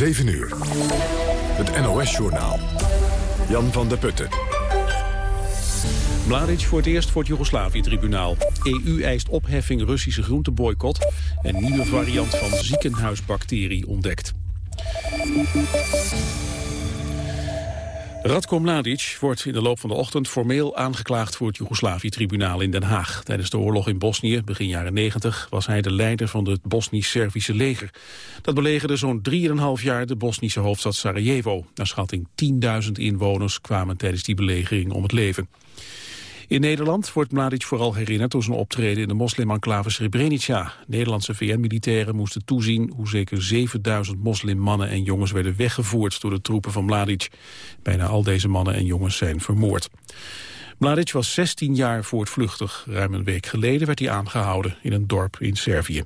7 uur. Het NOS-journaal. Jan van der Putten. Mladic voor het eerst voor het Joegoslavië-tribunaal. EU eist opheffing Russische groenteboycott. En nieuwe variant van ziekenhuisbacterie ontdekt. Radko Mladic wordt in de loop van de ochtend formeel aangeklaagd voor het Joegoslavië-tribunaal in Den Haag. Tijdens de oorlog in Bosnië, begin jaren 90, was hij de leider van het Bosnisch-Servische leger. Dat belegerde zo'n 3,5 jaar de Bosnische hoofdstad Sarajevo. Naar schatting 10.000 inwoners kwamen tijdens die belegering om het leven. In Nederland wordt Mladic vooral herinnerd door zijn optreden in de moslimenclave Srebrenica. Nederlandse VN-militairen moesten toezien hoe zeker 7000 moslimmannen en jongens werden weggevoerd door de troepen van Mladic. Bijna al deze mannen en jongens zijn vermoord. Mladic was 16 jaar voortvluchtig. Ruim een week geleden werd hij aangehouden in een dorp in Servië.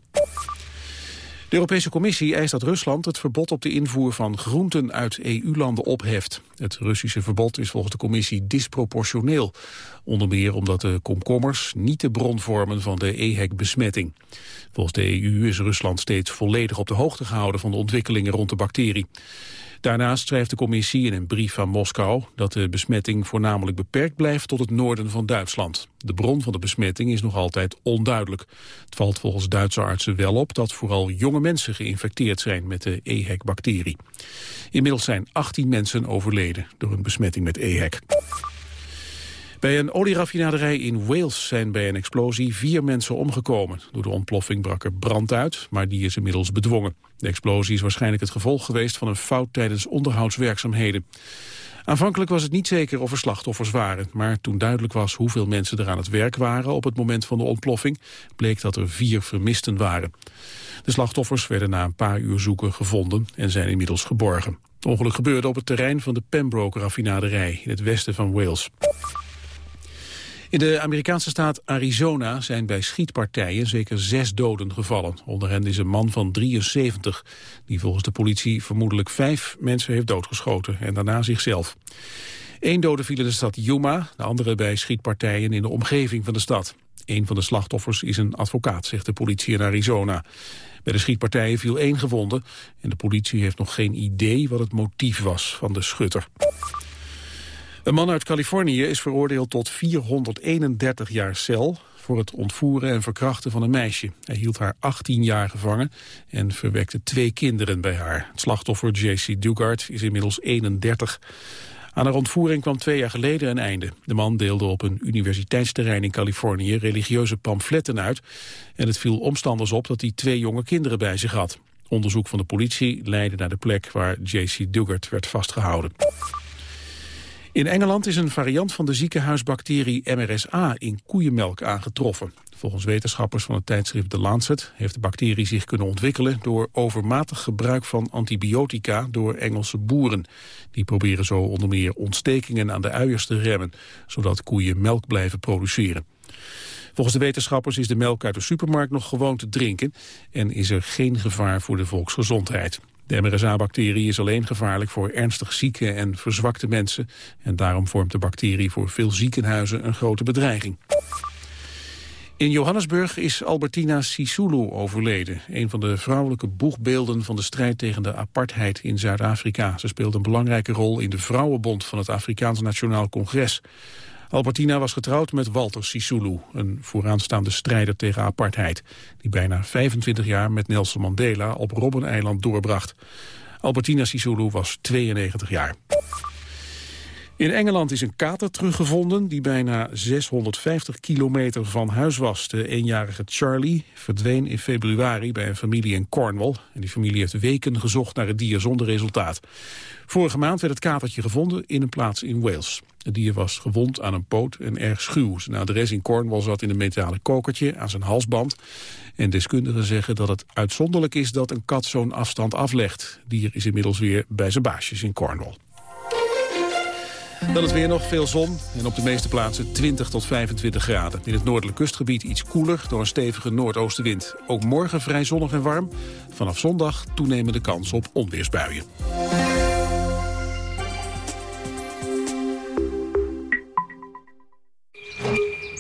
De Europese Commissie eist dat Rusland het verbod op de invoer van groenten uit EU-landen opheft. Het Russische verbod is volgens de Commissie disproportioneel. Onder meer omdat de komkommers niet de bron vormen van de EHEC-besmetting. Volgens de EU is Rusland steeds volledig op de hoogte gehouden van de ontwikkelingen rond de bacterie. Daarnaast schrijft de commissie in een brief van Moskou dat de besmetting voornamelijk beperkt blijft tot het noorden van Duitsland. De bron van de besmetting is nog altijd onduidelijk. Het valt volgens Duitse artsen wel op dat vooral jonge mensen geïnfecteerd zijn met de EHEC-bacterie. Inmiddels zijn 18 mensen overleden door een besmetting met EHEC. Bij een olieraffinaderij in Wales zijn bij een explosie vier mensen omgekomen. Door de ontploffing brak er brand uit, maar die is inmiddels bedwongen. De explosie is waarschijnlijk het gevolg geweest van een fout tijdens onderhoudswerkzaamheden. Aanvankelijk was het niet zeker of er slachtoffers waren, maar toen duidelijk was hoeveel mensen er aan het werk waren op het moment van de ontploffing, bleek dat er vier vermisten waren. De slachtoffers werden na een paar uur zoeken gevonden en zijn inmiddels geborgen. Het ongeluk gebeurde op het terrein van de Pembroke-raffinaderij in het westen van Wales. In de Amerikaanse staat Arizona zijn bij schietpartijen zeker zes doden gevallen. Onder hen is een man van 73, die volgens de politie vermoedelijk vijf mensen heeft doodgeschoten en daarna zichzelf. Eén dode viel in de stad Yuma, de andere bij schietpartijen in de omgeving van de stad. Een van de slachtoffers is een advocaat, zegt de politie in Arizona. Bij de schietpartijen viel één gewonde en de politie heeft nog geen idee wat het motief was van de schutter. Een man uit Californië is veroordeeld tot 431 jaar cel voor het ontvoeren en verkrachten van een meisje. Hij hield haar 18 jaar gevangen en verwekte twee kinderen bij haar. Het slachtoffer J.C. Dugard is inmiddels 31. Aan haar ontvoering kwam twee jaar geleden een einde. De man deelde op een universiteitsterrein in Californië religieuze pamfletten uit. En het viel omstanders op dat hij twee jonge kinderen bij zich had. Onderzoek van de politie leidde naar de plek waar J.C. Dugard werd vastgehouden. In Engeland is een variant van de ziekenhuisbacterie MRSA in koeienmelk aangetroffen. Volgens wetenschappers van het tijdschrift The Lancet heeft de bacterie zich kunnen ontwikkelen door overmatig gebruik van antibiotica door Engelse boeren. Die proberen zo onder meer ontstekingen aan de uiers te remmen, zodat koeien melk blijven produceren. Volgens de wetenschappers is de melk uit de supermarkt nog gewoon te drinken en is er geen gevaar voor de volksgezondheid. De MRSA-bacterie is alleen gevaarlijk voor ernstig zieke en verzwakte mensen. En daarom vormt de bacterie voor veel ziekenhuizen een grote bedreiging. In Johannesburg is Albertina Sisulu overleden. Een van de vrouwelijke boegbeelden van de strijd tegen de apartheid in Zuid-Afrika. Ze speelde een belangrijke rol in de Vrouwenbond van het Afrikaans Nationaal Congres. Albertina was getrouwd met Walter Sisulu, een vooraanstaande strijder tegen apartheid, die bijna 25 jaar met Nelson Mandela op Robben-eiland doorbracht. Albertina Sisulu was 92 jaar. In Engeland is een kater teruggevonden die bijna 650 kilometer van huis was. De eenjarige Charlie verdween in februari bij een familie in Cornwall. En die familie heeft weken gezocht naar het dier zonder resultaat. Vorige maand werd het katertje gevonden in een plaats in Wales. Het dier was gewond aan een poot en erg schuw. Zijn adres in Cornwall zat in een metalen kokertje aan zijn halsband. En deskundigen zeggen dat het uitzonderlijk is dat een kat zo'n afstand aflegt. Dier is inmiddels weer bij zijn baasjes in Cornwall. Dan het weer nog veel zon en op de meeste plaatsen 20 tot 25 graden. In het noordelijk kustgebied iets koeler door een stevige noordoostenwind. Ook morgen vrij zonnig en warm. Vanaf zondag toenemende kans op onweersbuien.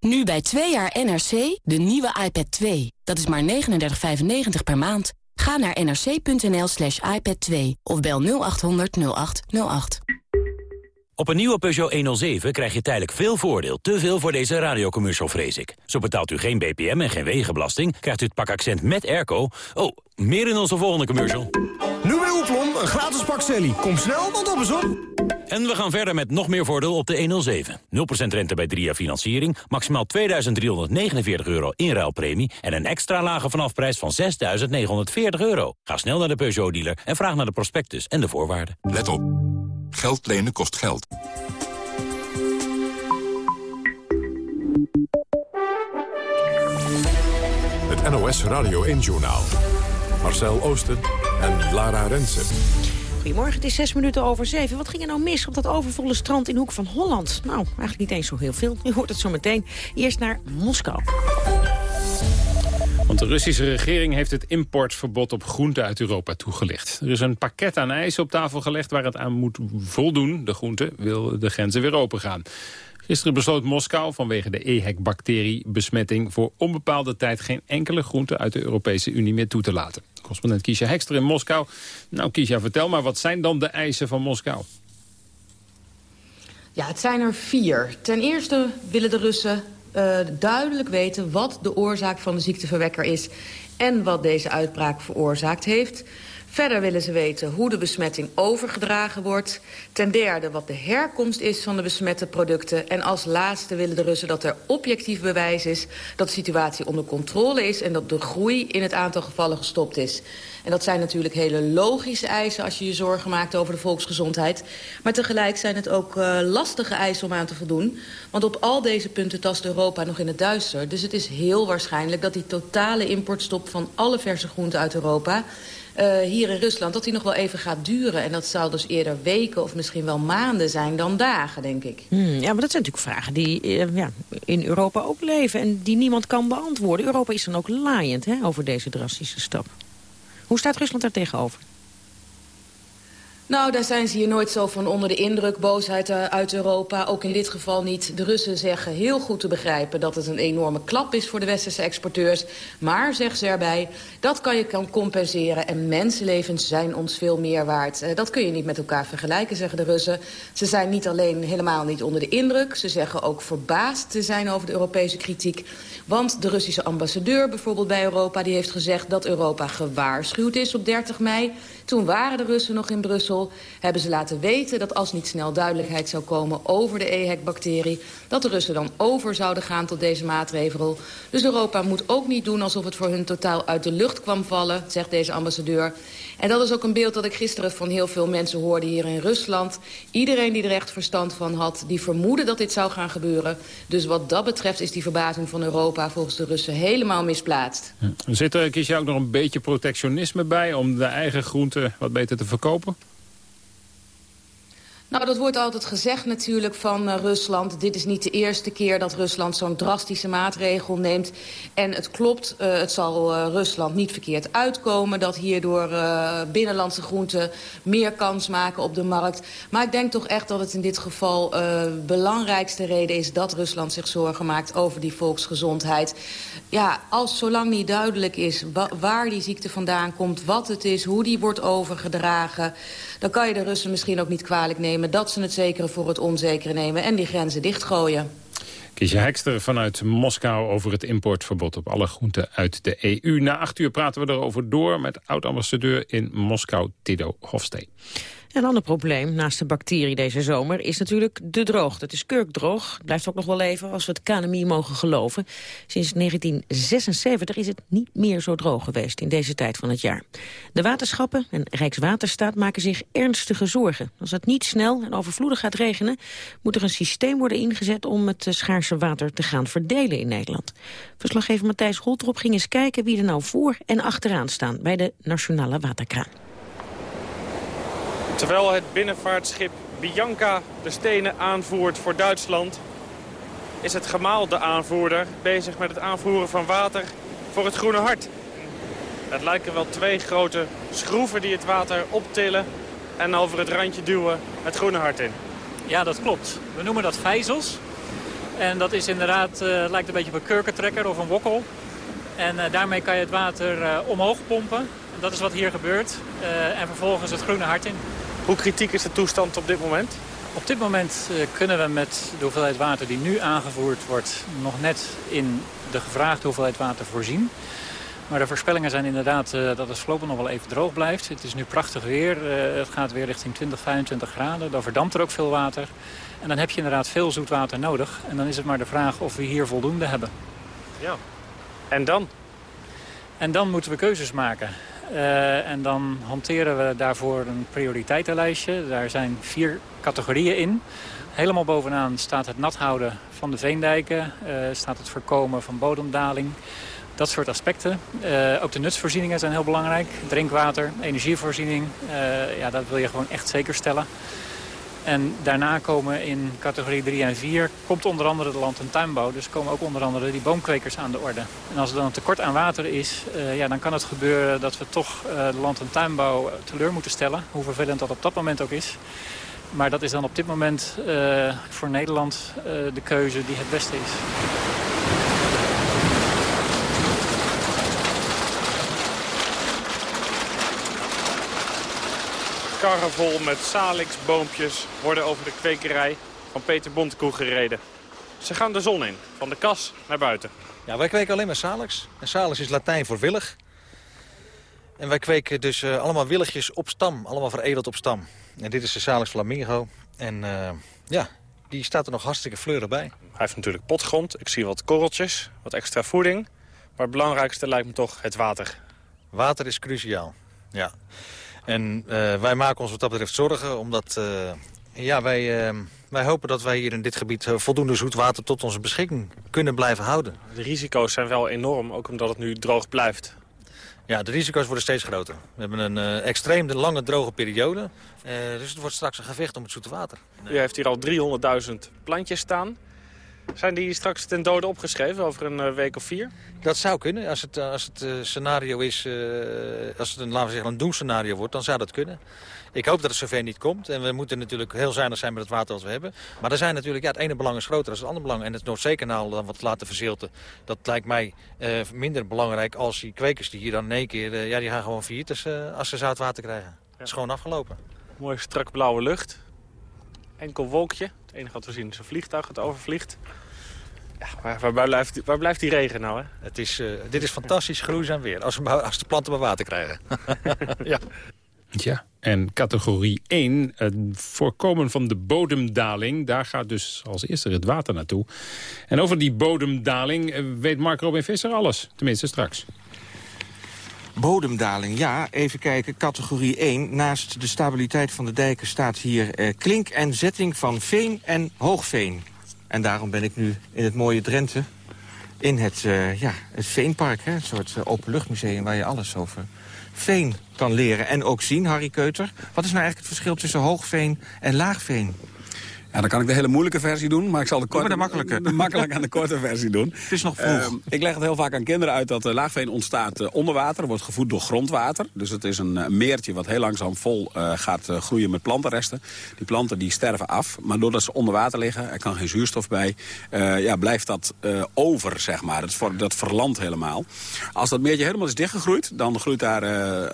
Nu bij 2 jaar NRC de nieuwe iPad 2. Dat is maar 39,95 per maand. Ga naar nrc.nl slash iPad 2 of bel 0800 0808. Op een nieuwe Peugeot 107 krijg je tijdelijk veel voordeel. Te veel voor deze radiocommercial, vrees ik. Zo betaalt u geen BPM en geen wegenbelasting. Krijgt u het pak accent met airco. Oh, meer in onze volgende commercial. Nu bij Oeplon, een gratis pak Sally. Kom snel, want op is op. En we gaan verder met nog meer voordeel op de 107. 0% rente bij 3 jaar financiering, maximaal 2.349 euro inruilpremie... en een extra lage vanafprijs van 6.940 euro. Ga snel naar de Peugeot-dealer en vraag naar de prospectus en de voorwaarden. Let op. Geld lenen kost geld. Het NOS Radio 1-journaal. Marcel Oosten en Lara Rensen. Goedemorgen, het is zes minuten over zeven. Wat ging er nou mis op dat overvolle strand in Hoek van Holland? Nou, eigenlijk niet eens zo heel veel. U hoort het zo meteen. Eerst naar Moskou. Want de Russische regering heeft het importverbod op groenten uit Europa toegelicht. Er is een pakket aan eisen op tafel gelegd waar het aan moet voldoen. De groente wil de grenzen weer open gaan. Gisteren besloot Moskou vanwege de EHEC-bacteriebesmetting... voor onbepaalde tijd geen enkele groente uit de Europese Unie meer toe te laten. Correspondent Kiesja Hekster in Moskou. Nou Kiesja, vertel maar, wat zijn dan de eisen van Moskou? Ja, het zijn er vier. Ten eerste willen de Russen uh, duidelijk weten wat de oorzaak van de ziekteverwekker is... en wat deze uitbraak veroorzaakt heeft... Verder willen ze weten hoe de besmetting overgedragen wordt. Ten derde wat de herkomst is van de besmette producten. En als laatste willen de Russen dat er objectief bewijs is... dat de situatie onder controle is... en dat de groei in het aantal gevallen gestopt is. En dat zijn natuurlijk hele logische eisen als je je zorgen maakt over de volksgezondheid. Maar tegelijk zijn het ook uh, lastige eisen om aan te voldoen. Want op al deze punten tast Europa nog in het duister. Dus het is heel waarschijnlijk dat die totale importstop van alle verse groenten uit Europa uh, hier in Rusland... dat die nog wel even gaat duren. En dat zal dus eerder weken of misschien wel maanden zijn dan dagen, denk ik. Hmm, ja, maar dat zijn natuurlijk vragen die uh, ja, in Europa ook leven... en die niemand kan beantwoorden. Europa is dan ook laaiend hè, over deze drastische stap. Hoe staat Rusland daar tegenover? Nou, daar zijn ze hier nooit zo van onder de indruk. Boosheid uit Europa, ook in dit geval niet. De Russen zeggen heel goed te begrijpen dat het een enorme klap is voor de westerse exporteurs. Maar, zeggen ze erbij, dat kan je kan compenseren en mensenlevens zijn ons veel meer waard. Uh, dat kun je niet met elkaar vergelijken, zeggen de Russen. Ze zijn niet alleen helemaal niet onder de indruk. Ze zeggen ook verbaasd te zijn over de Europese kritiek. Want de Russische ambassadeur bijvoorbeeld bij Europa... die heeft gezegd dat Europa gewaarschuwd is op 30 mei. Toen waren de Russen nog in Brussel. Hebben ze laten weten dat als niet snel duidelijkheid zou komen over de EHEC-bacterie... dat de Russen dan over zouden gaan tot deze maatregel. Dus Europa moet ook niet doen alsof het voor hun totaal uit de lucht kwam vallen, zegt deze ambassadeur. En dat is ook een beeld dat ik gisteren van heel veel mensen hoorde hier in Rusland. Iedereen die er echt verstand van had, die vermoedde dat dit zou gaan gebeuren. Dus wat dat betreft is die verbazing van Europa volgens de Russen helemaal misplaatst. Zit er, kies je ook nog een beetje protectionisme bij om de eigen groenten wat beter te verkopen? Nou, dat wordt altijd gezegd natuurlijk van uh, Rusland. Dit is niet de eerste keer dat Rusland zo'n drastische maatregel neemt. En het klopt, uh, het zal uh, Rusland niet verkeerd uitkomen... dat hierdoor binnenlandse groenten meer kans maken op de markt. Maar ik denk toch echt dat het in dit geval de belangrijkste reden is... dat Rusland zich zorgen maakt over die volksgezondheid. Ja, als zolang niet duidelijk is waar die ziekte vandaan komt... wat het is, hoe die wordt overgedragen... dan kan je de Russen misschien ook niet kwalijk nemen dat ze het zekere voor het onzekere nemen en die grenzen dichtgooien. Kiesje Hekster vanuit Moskou over het importverbod op alle groenten uit de EU. Na acht uur praten we erover door met oud-ambassadeur in Moskou, Tido Hofstee. Een ander probleem naast de bacterie deze zomer is natuurlijk de droogte. Het is kurkdroog, het blijft ook nog wel leven als we het KNMI mogen geloven. Sinds 1976 is het niet meer zo droog geweest in deze tijd van het jaar. De waterschappen en Rijkswaterstaat maken zich ernstige zorgen. Als het niet snel en overvloedig gaat regenen... moet er een systeem worden ingezet om het schaarse water te gaan verdelen in Nederland. Verslaggever Matthijs Holtrop ging eens kijken wie er nou voor en achteraan staan... bij de Nationale Waterkraan. Terwijl het binnenvaartschip Bianca de stenen aanvoert voor Duitsland... is het gemaal de aanvoerder bezig met het aanvoeren van water voor het Groene Hart. Het lijken wel twee grote schroeven die het water optillen en over het randje duwen het Groene Hart in. Ja, dat klopt. We noemen dat vijzels. En dat is inderdaad, uh, lijkt een beetje op een kurkentrekker of een wokkel. En uh, daarmee kan je het water uh, omhoog pompen. En dat is wat hier gebeurt. en vervolgens het groene hart in. Hoe kritiek is de toestand op dit moment? Op dit moment kunnen we met de hoeveelheid water die nu aangevoerd wordt... nog net in de gevraagde hoeveelheid water voorzien. Maar de voorspellingen zijn inderdaad uh, dat het voorlopig nog wel even droog blijft. Het is nu prachtig weer. Uh, het gaat weer richting 20, 25 graden. Dan verdampt er ook veel water. En dan heb je inderdaad veel zoet water nodig. En dan is het maar de vraag of we hier voldoende hebben. Ja. En dan? En dan moeten we keuzes maken. Uh, en dan hanteren we daarvoor een prioriteitenlijstje. Daar zijn vier categorieën in. Helemaal bovenaan staat het nat houden van de veendijken. staat het voorkomen van bodemdaling. Dat soort aspecten. Uh, ook de nutsvoorzieningen zijn heel belangrijk. Drinkwater, energievoorziening. Uh, ja, dat wil je gewoon echt zeker stellen. En daarna komen in categorie 3 en 4 komt onder andere de land- en tuinbouw. Dus komen ook onder andere die boomkwekers aan de orde. En als er dan een tekort aan water is, uh, ja, dan kan het gebeuren dat we toch de land- en tuinbouw teleur moeten stellen. Hoe vervelend dat op dat moment ook is. Maar dat is dan op dit moment voor Nederland de keuze die het beste is. Karren vol met salixboompjes worden over de kwekerij van Peter Bontekoe gereden. Ze gaan de zon in, van de kas naar buiten. Ja, wij kweken alleen maar salix. En salix is Latijn voor willig. En wij kweken dus uh, allemaal willigjes op stam, allemaal veredeld op stam. En dit is de salix flamingo. En uh, ja, die staat er nog hartstikke fleurig bij. Hij heeft natuurlijk potgrond. Ik zie wat korreltjes, wat extra voeding. Maar het belangrijkste lijkt me toch het water. Water is cruciaal, ja. En uh, wij maken ons wat dat betreft zorgen, omdat uh, ja, wij, uh, wij hopen dat wij hier in dit gebied voldoende zoet water tot onze beschikking kunnen blijven houden. De risico's zijn wel enorm, ook omdat het nu droog blijft. Ja, de risico's worden steeds groter. We hebben een extreem lange droge periode, dus het wordt straks een gevecht om het zoete water. U heeft hier al 300.000 plantjes staan. Zijn die straks ten dode opgeschreven over een uh, week of vier? Dat zou kunnen. Als het, als het uh, scenario is, als het een, laten we zeggen, een doemscenario wordt, dan zou dat kunnen. Ik hoop dat het zover niet komt. En we moeten natuurlijk heel zuinig zijn met het water wat we hebben. Maar er zijn natuurlijk, ja, het ene belang is groter dan het andere belang. En het Noordzeekanaal dan wat laten verzilten. Dat lijkt mij minder belangrijk als die kwekers die hier dan in één keer... ja, die gaan gewoon failliet als, als ze zout water krijgen. Ja. Het is gewoon afgelopen. Mooi strak blauwe lucht. Enkel wolkje. Het enige wat we zien is een vliegtuig dat overvliegt. Ja, waar, waar, blijft, waar blijft die regen nou, hè? Het is, uh, dit is fantastisch groeizaam weer, als, we, als de planten maar water krijgen. ja. Ja, en categorie 1, het voorkomen van de bodemdaling... daar gaat dus als eerste het water naartoe. En over die bodemdaling weet Mark Robin Visser alles, tenminste straks. Bodemdaling, ja. Even kijken, categorie 1. Naast de stabiliteit van de dijken staat hier eh, klink en zetting van veen en hoogveen. En daarom ben ik nu in het mooie Drenthe. In het, uh, ja, het Veenpark, hè, een soort uh, openluchtmuseum waar je alles over veen kan leren. En ook zien, Harry Keuter. Wat is nou eigenlijk het verschil tussen hoogveen en laagveen? Ja, dan kan ik de hele moeilijke versie doen, maar ik zal de, korte, de makkelijke. De makkelijk aan de korte versie doen. Het is nog vroeg. Uh, ik leg het heel vaak aan kinderen uit dat uh, laagveen ontstaat uh, onder water. wordt gevoed door grondwater. Dus het is een meertje wat heel langzaam vol gaat groeien met plantenresten. Die planten die sterven af, maar doordat ze onder water liggen, er kan geen zuurstof bij, ja, blijft dat over, zeg maar. Dat, voor, dat verlandt helemaal. Als dat meertje helemaal is dichtgegroeid, dan groeit daar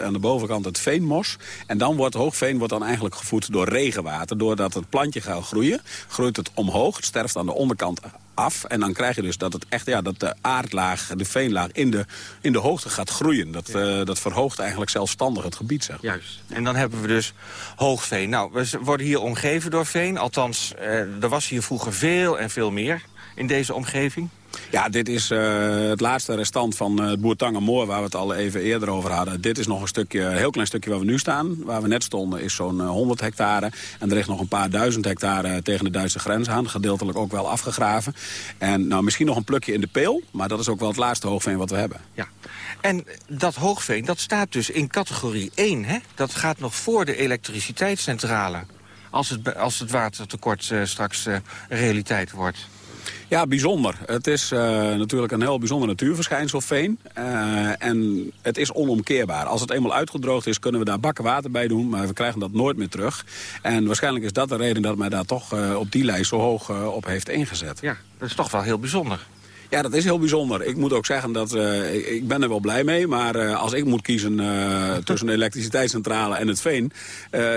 aan de bovenkant het veenmos. En dan wordt hoogveen wordt dan eigenlijk gevoed door regenwater, doordat het plantje gaat groeien groeit het omhoog. Het sterft aan de onderkant af. En dan krijg je dus dat, het echt, ja, dat de aardlaag, de veenlaag in de, in de hoogte gaat groeien. Dat, ja. uh, dat verhoogt eigenlijk zelfstandig het gebied. Zeg maar. Juist. En dan hebben we dus hoogveen. Nou, we worden hier omgeven door veen. Althans, uh, er was hier vroeger veel en veel meer in deze omgeving. Ja, dit is uh, het laatste restant van uh, het Boertangenmoor... waar we het al even eerder over hadden. Dit is nog een stukje, heel klein stukje waar we nu staan. Waar we net stonden is zo'n 100 hectare. En er ligt nog een paar duizend hectare tegen de Duitse grens aan. Gedeeltelijk ook wel afgegraven. En nou, misschien nog een plukje in de peel. Maar dat is ook wel het laatste hoogveen wat we hebben. Ja. En dat hoogveen, dat staat dus in categorie 1, hè? Dat gaat nog voor de elektriciteitscentrale. Als het, als het watertekort straks realiteit wordt. Ja, bijzonder. Het is uh, natuurlijk een heel bijzonder natuurverschijnsel, veen. Uh, en het is onomkeerbaar. Als het eenmaal uitgedroogd is, kunnen we daar bakken water bij doen. Maar we krijgen dat nooit meer terug. En waarschijnlijk is dat de reden dat mij daar toch uh, op die lijst zo hoog op heeft ingezet. Ja, dat is toch wel heel bijzonder. Ja, dat is heel bijzonder. Ik moet ook zeggen dat uh, ik, ik, ben er wel blij mee. Maar uh, als ik moet kiezen uh, tussen de elektriciteitscentrale en het veen...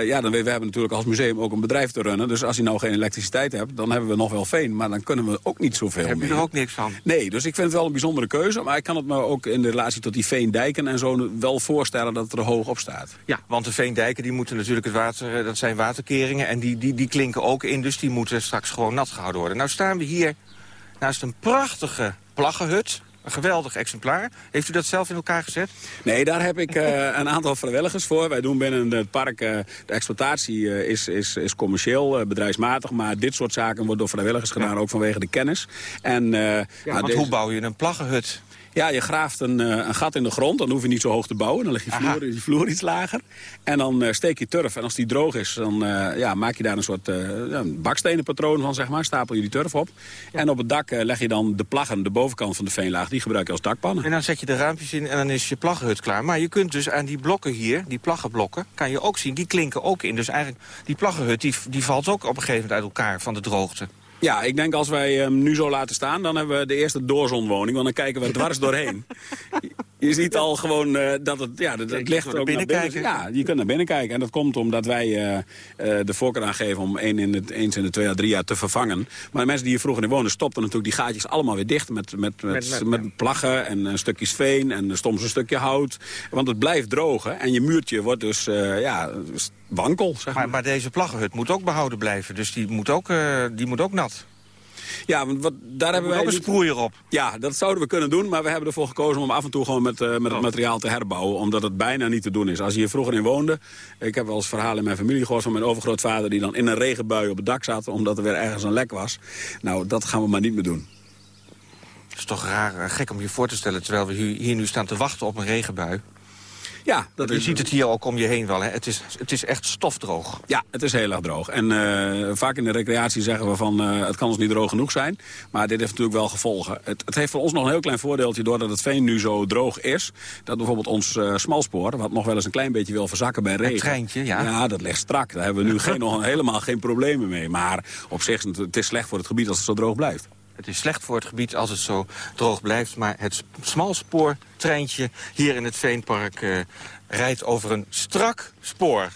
ja, dan we, we hebben natuurlijk als museum ook een bedrijf te runnen. Dus als je nou geen elektriciteit hebt, dan hebben we nog wel veen. Maar dan kunnen we ook niet zoveel Heb je meer. er ook niks van? Nee, dus ik vind het wel een bijzondere keuze. Maar ik kan het me ook in de relatie tot die veendijken en zo wel voorstellen dat het er hoog op staat. Ja, want de veendijken die moeten natuurlijk het water, dat zijn waterkeringen. En die, die, die klinken ook in, dus die moeten straks gewoon nat gehouden worden. Nou staan we hier naast een prachtige plaggenhut. Een geweldig exemplaar. Heeft u dat zelf in elkaar gezet? Nee, daar heb ik uh, een aantal vrijwilligers voor. Wij doen binnen het park, uh, de exploitatie uh, is, is, is commercieel, bedrijfsmatig. Maar dit soort zaken wordt door vrijwilligers gedaan, ja. ook vanwege de kennis. En, ja, want deze... hoe bouw je een plaggenhut? Ja, je graaft een, een, gat in de grond. Dan hoef je niet zo hoog te bouwen. Dan ligt je vloer, vloer iets lager. En dan uh, steek je turf. En als die droog is, dan uh, ja, maak je daar een soort uh, bakstenenpatroon van, zeg maar. Stapel je die turf op. Ja. En op het dak leg je dan de plaggen, de bovenkant van de veenlaag. Die gebruik je als dakpannen. En dan zet je de raampjes in en dan is je plaggenhut klaar. Maar je kunt dus aan die blokken hier, die plaggenblokken, kan je ook zien. Die klinken ook in. Dus eigenlijk, die plaggenhut, die, die valt ook op een gegeven moment uit elkaar van de droogte. Ja, ik denk als wij hem nu zo laten staan, dan hebben we de eerste doorzonwoning. Want dan kijken we dwars doorheen. Je ziet al gewoon uh, dat het, ja, dat, het ligt ook naar binnen. Ja, je kunt naar binnen kijken. En dat komt omdat wij uh, uh, de voorkeur aangeven om één in het, eens in de twee à drie jaar te vervangen. Maar de mensen die hier vroeger in wonen stopten natuurlijk die gaatjes allemaal weer dicht. Met, met, met, met, met plaggen en stukjes veen en soms een stukje hout. Want het blijft drogen en je muurtje wordt dus ja, wankel. Zeg maar. Maar, maar deze plaggenhut moet ook behouden blijven. Dus die moet ook, die moet ook nat. Ja, want wat, daar hebben wij ook een sproeier op. Ja, dat zouden we kunnen doen, maar we hebben ervoor gekozen om af en toe gewoon met, uh, met het materiaal te herbouwen, omdat het bijna niet te doen is. Als je hier vroeger in woonde, ik heb wel eens verhalen in mijn familie gehoord van mijn overgrootvader die dan in een regenbui op het dak zat, omdat er weer ergens een lek was. Nou, dat gaan we maar niet meer doen. Het is toch raar, gek om je voor te stellen, terwijl we hier nu staan te wachten op een regenbui. Ja, dat je is... ziet het hier ook om je heen wel. Hè? Het, is, het is echt stofdroog. Ja, het is heel erg droog. En uh, vaak in de recreatie zeggen we van uh, het kan ons niet droog genoeg zijn. Maar dit heeft natuurlijk wel gevolgen. Het, het, heeft voor ons nog een heel klein voordeeltje doordat het veen nu zo droog is. Dat bijvoorbeeld ons uh, smalspoor, wat nog wel eens een klein beetje wil verzakken bij regen. Het treintje, ja. Ja, dat ligt strak. Daar hebben we nu geen, nog helemaal geen problemen mee. Maar op zich is het is slecht voor het gebied als het zo droog blijft. Het is slecht voor het gebied als het zo droog blijft. Maar het smalspoortreintje hier in het Veenpark uh, rijdt over een strak spoor.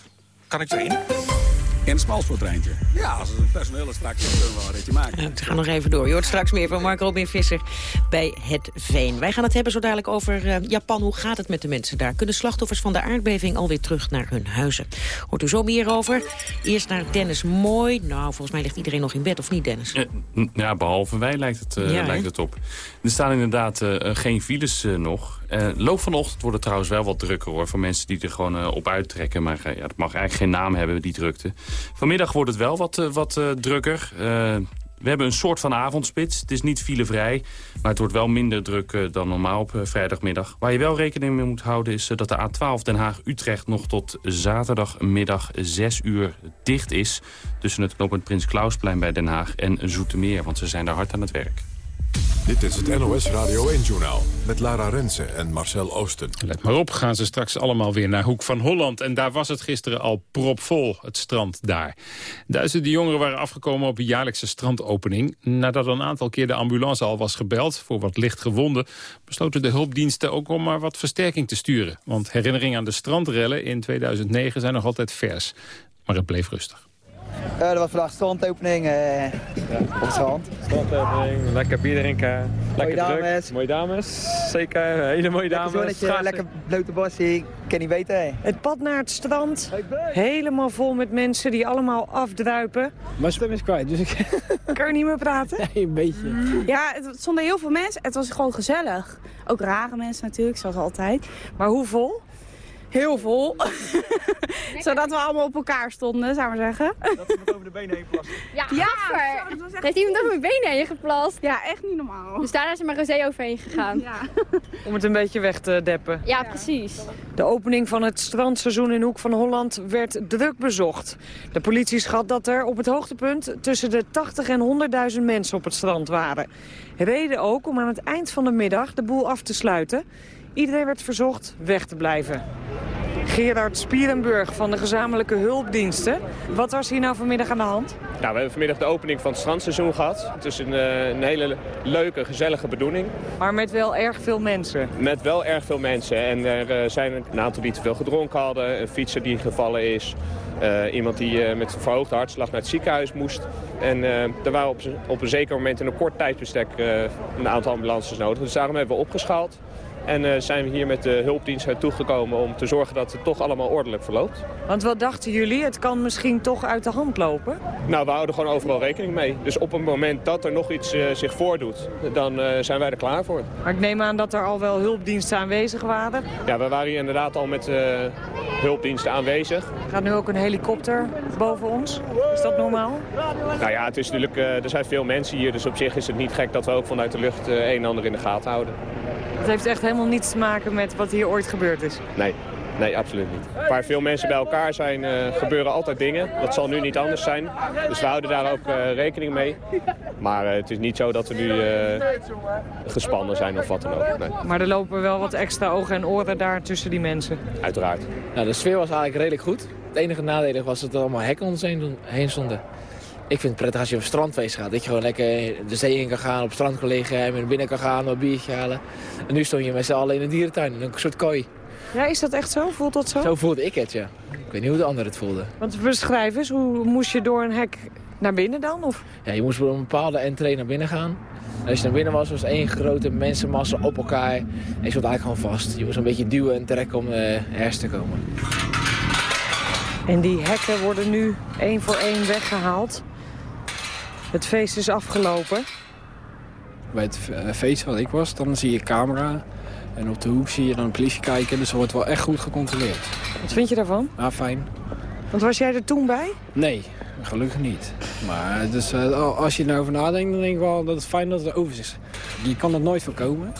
Kan ik erin? In het smalspoortreintje. Ja, als het personeel is straks kunnen we wel een ritje maken. We gaan nog even door. Je hoort straks meer van Mark Robin Visser bij Het Veen. Wij gaan het hebben zo dadelijk over uh, Japan. Hoe gaat het met de mensen daar? Kunnen slachtoffers van de aardbeving alweer terug naar hun huizen? Hoort u zo meer over. Eerst naar Dennis Mooi. Nou, volgens mij ligt iedereen nog in bed, of niet, Dennis? Ja, ja behalve wij lijkt het, uh, ja, lijkt het op. Er staan inderdaad uh, geen files nog. Uh, loop van de ochtend wordt het trouwens wel wat drukker hoor. Voor mensen die er gewoon uh, op uittrekken. Maar uh, ja, dat mag eigenlijk geen naam hebben, die drukte. Vanmiddag wordt het wel wat, wat drukker. we hebben een soort van avondspits. Het is niet filevrij. Maar het wordt wel minder druk dan normaal op vrijdagmiddag. Waar je wel rekening mee moet houden is dat de A12 Den Haag-Utrecht nog tot zaterdagmiddag 6 uur dicht is. Tussen het knooppunt Prins Klausplein bij Den Haag en Zoetermeer. Want ze zijn daar hard aan het werk. Dit is het NOS Radio 1-journaal met Lara Rensen en Marcel Oosten. Let maar op, gaan ze straks allemaal weer naar Hoek van Holland. En daar was het gisteren al propvol, het strand daar. Duizenden jongeren waren afgekomen op een jaarlijkse strandopening. Nadat een aantal keer de ambulance al was gebeld voor wat licht gewonden... besloten de hulpdiensten ook om maar wat versterking te sturen. Want herinneringen aan de strandrellen in 2009 zijn nog altijd vers. Maar het bleef rustig. Uh, er was vandaag strandopening uh, ja. op het strand. Strandopening, lekker bier drinken. Lekker mooie dames. Mooie dames, zeker. Hele mooie dames. Lekker zonnetje, lekker blote bossie. Ken niet weten, hè. Het pad naar het strand, helemaal vol met mensen die allemaal afdruipen. Mijn stem is kwijt, dus ik... Kan je niet meer praten? Nee, een beetje. Ja, het stonden heel veel mensen. Het was gewoon gezellig. Ook rare mensen natuurlijk, zoals altijd. Maar hoe vol? Heel vol. Zodat we allemaal op elkaar stonden, zou maar zeggen. Dat iemand over de benen heen plassen. Ja, ja echt... heeft iemand over mijn benen heen geplast. Ja, echt niet normaal. Dus daar is er maar rosé overheen gegaan. Ja. Om het een beetje weg te deppen. Ja, precies. De opening van het strandseizoen in Hoek van Holland werd druk bezocht. De politie schat dat er op het hoogtepunt tussen de 80 en 100.000 mensen op het strand waren. Reden ook om aan het eind van de middag de boel af te sluiten. Iedereen werd verzocht weg te blijven. Gerard Spierenburg van de gezamenlijke hulpdiensten. Wat was hier nou vanmiddag aan de hand? Nou, we hebben vanmiddag de opening van het strandseizoen gehad. Het is een, eh, een hele leuke, gezellige bedoeling. Maar met wel erg veel mensen? Met wel erg veel mensen. En er eh, zijn een aantal die te veel gedronken hadden. Een fietser die gevallen is. Uh, iemand die met verhoogde hartslag naar het ziekenhuis moest. En uh, er waren op, op, een zeker moment in een kort tijdsbestek een aantal ambulances nodig. Dus daarom hebben we opgeschaald. En zijn we hier met de hulpdienst naartoe gekomen om te zorgen dat het toch allemaal ordelijk verloopt. Want wat dachten jullie? Het kan misschien toch uit de hand lopen? Nou, we houden gewoon overal rekening mee. Dus op het moment dat er nog iets uh, zich voordoet, dan uh, zijn wij er klaar voor. Maar ik neem aan dat er al wel hulpdiensten aanwezig waren? Ja, we waren hier inderdaad al met hulpdiensten aanwezig. Gaat nu ook een helikopter boven ons? Is dat normaal? Nou ja, het is natuurlijk, er zijn veel mensen hier, dus op zich is het niet gek dat we ook vanuit de lucht een en ander in de gaten houden. Het heeft echt helemaal niets te maken met wat hier ooit gebeurd is? Nee, nee absoluut niet. Waar veel mensen bij elkaar zijn, uh, gebeuren altijd dingen. Dat zal nu niet anders zijn. Dus we houden daar ook uh, rekening mee. Maar uh, het is niet zo dat we nu gespannen zijn of wat dan ook. Nee. Maar er lopen wel wat extra ogen en oren daar tussen die mensen? Uiteraard. Nou, de sfeer was eigenlijk redelijk goed. Het enige nadelig was dat er allemaal hekken om ons heen stonden. Ik vind het prettig als je op een strandfeest gaat. Dat je gewoon lekker de zee in kan gaan, op het strand kan liggen... en naar binnen kan gaan, een biertje halen. En nu stond je met z'n allen in een dierentuin, in een soort kooi. Ja, is dat echt zo? Voelt dat zo? Zo voelde ik het, ja. Ik weet niet hoe de anderen het voelden. Want beschrijf eens, hoe moest je door een hek naar binnen dan? Of? Ja, je moest door een bepaalde entree naar binnen gaan. En als je naar binnen was, was één grote mensenmassa op elkaar. En je stond eigenlijk gewoon vast. Je moest een beetje duwen en trekken om uh, te komen. En die hekken worden nu één voor één weggehaald. Het feest is afgelopen. Bij het eh, feest wat ik was, dan zie je camera. En op de hoek zie je dan de politie kijken. Dus er wordt wel echt goed gecontroleerd. Wat vind je daarvan? Ja, fijn. Want was jij er toen bij? Nee, gelukkig niet. Maar dus, als je erover nadenkt, dan denk ik wel dat het fijn dat het er over is. Je kan het nooit voorkomen.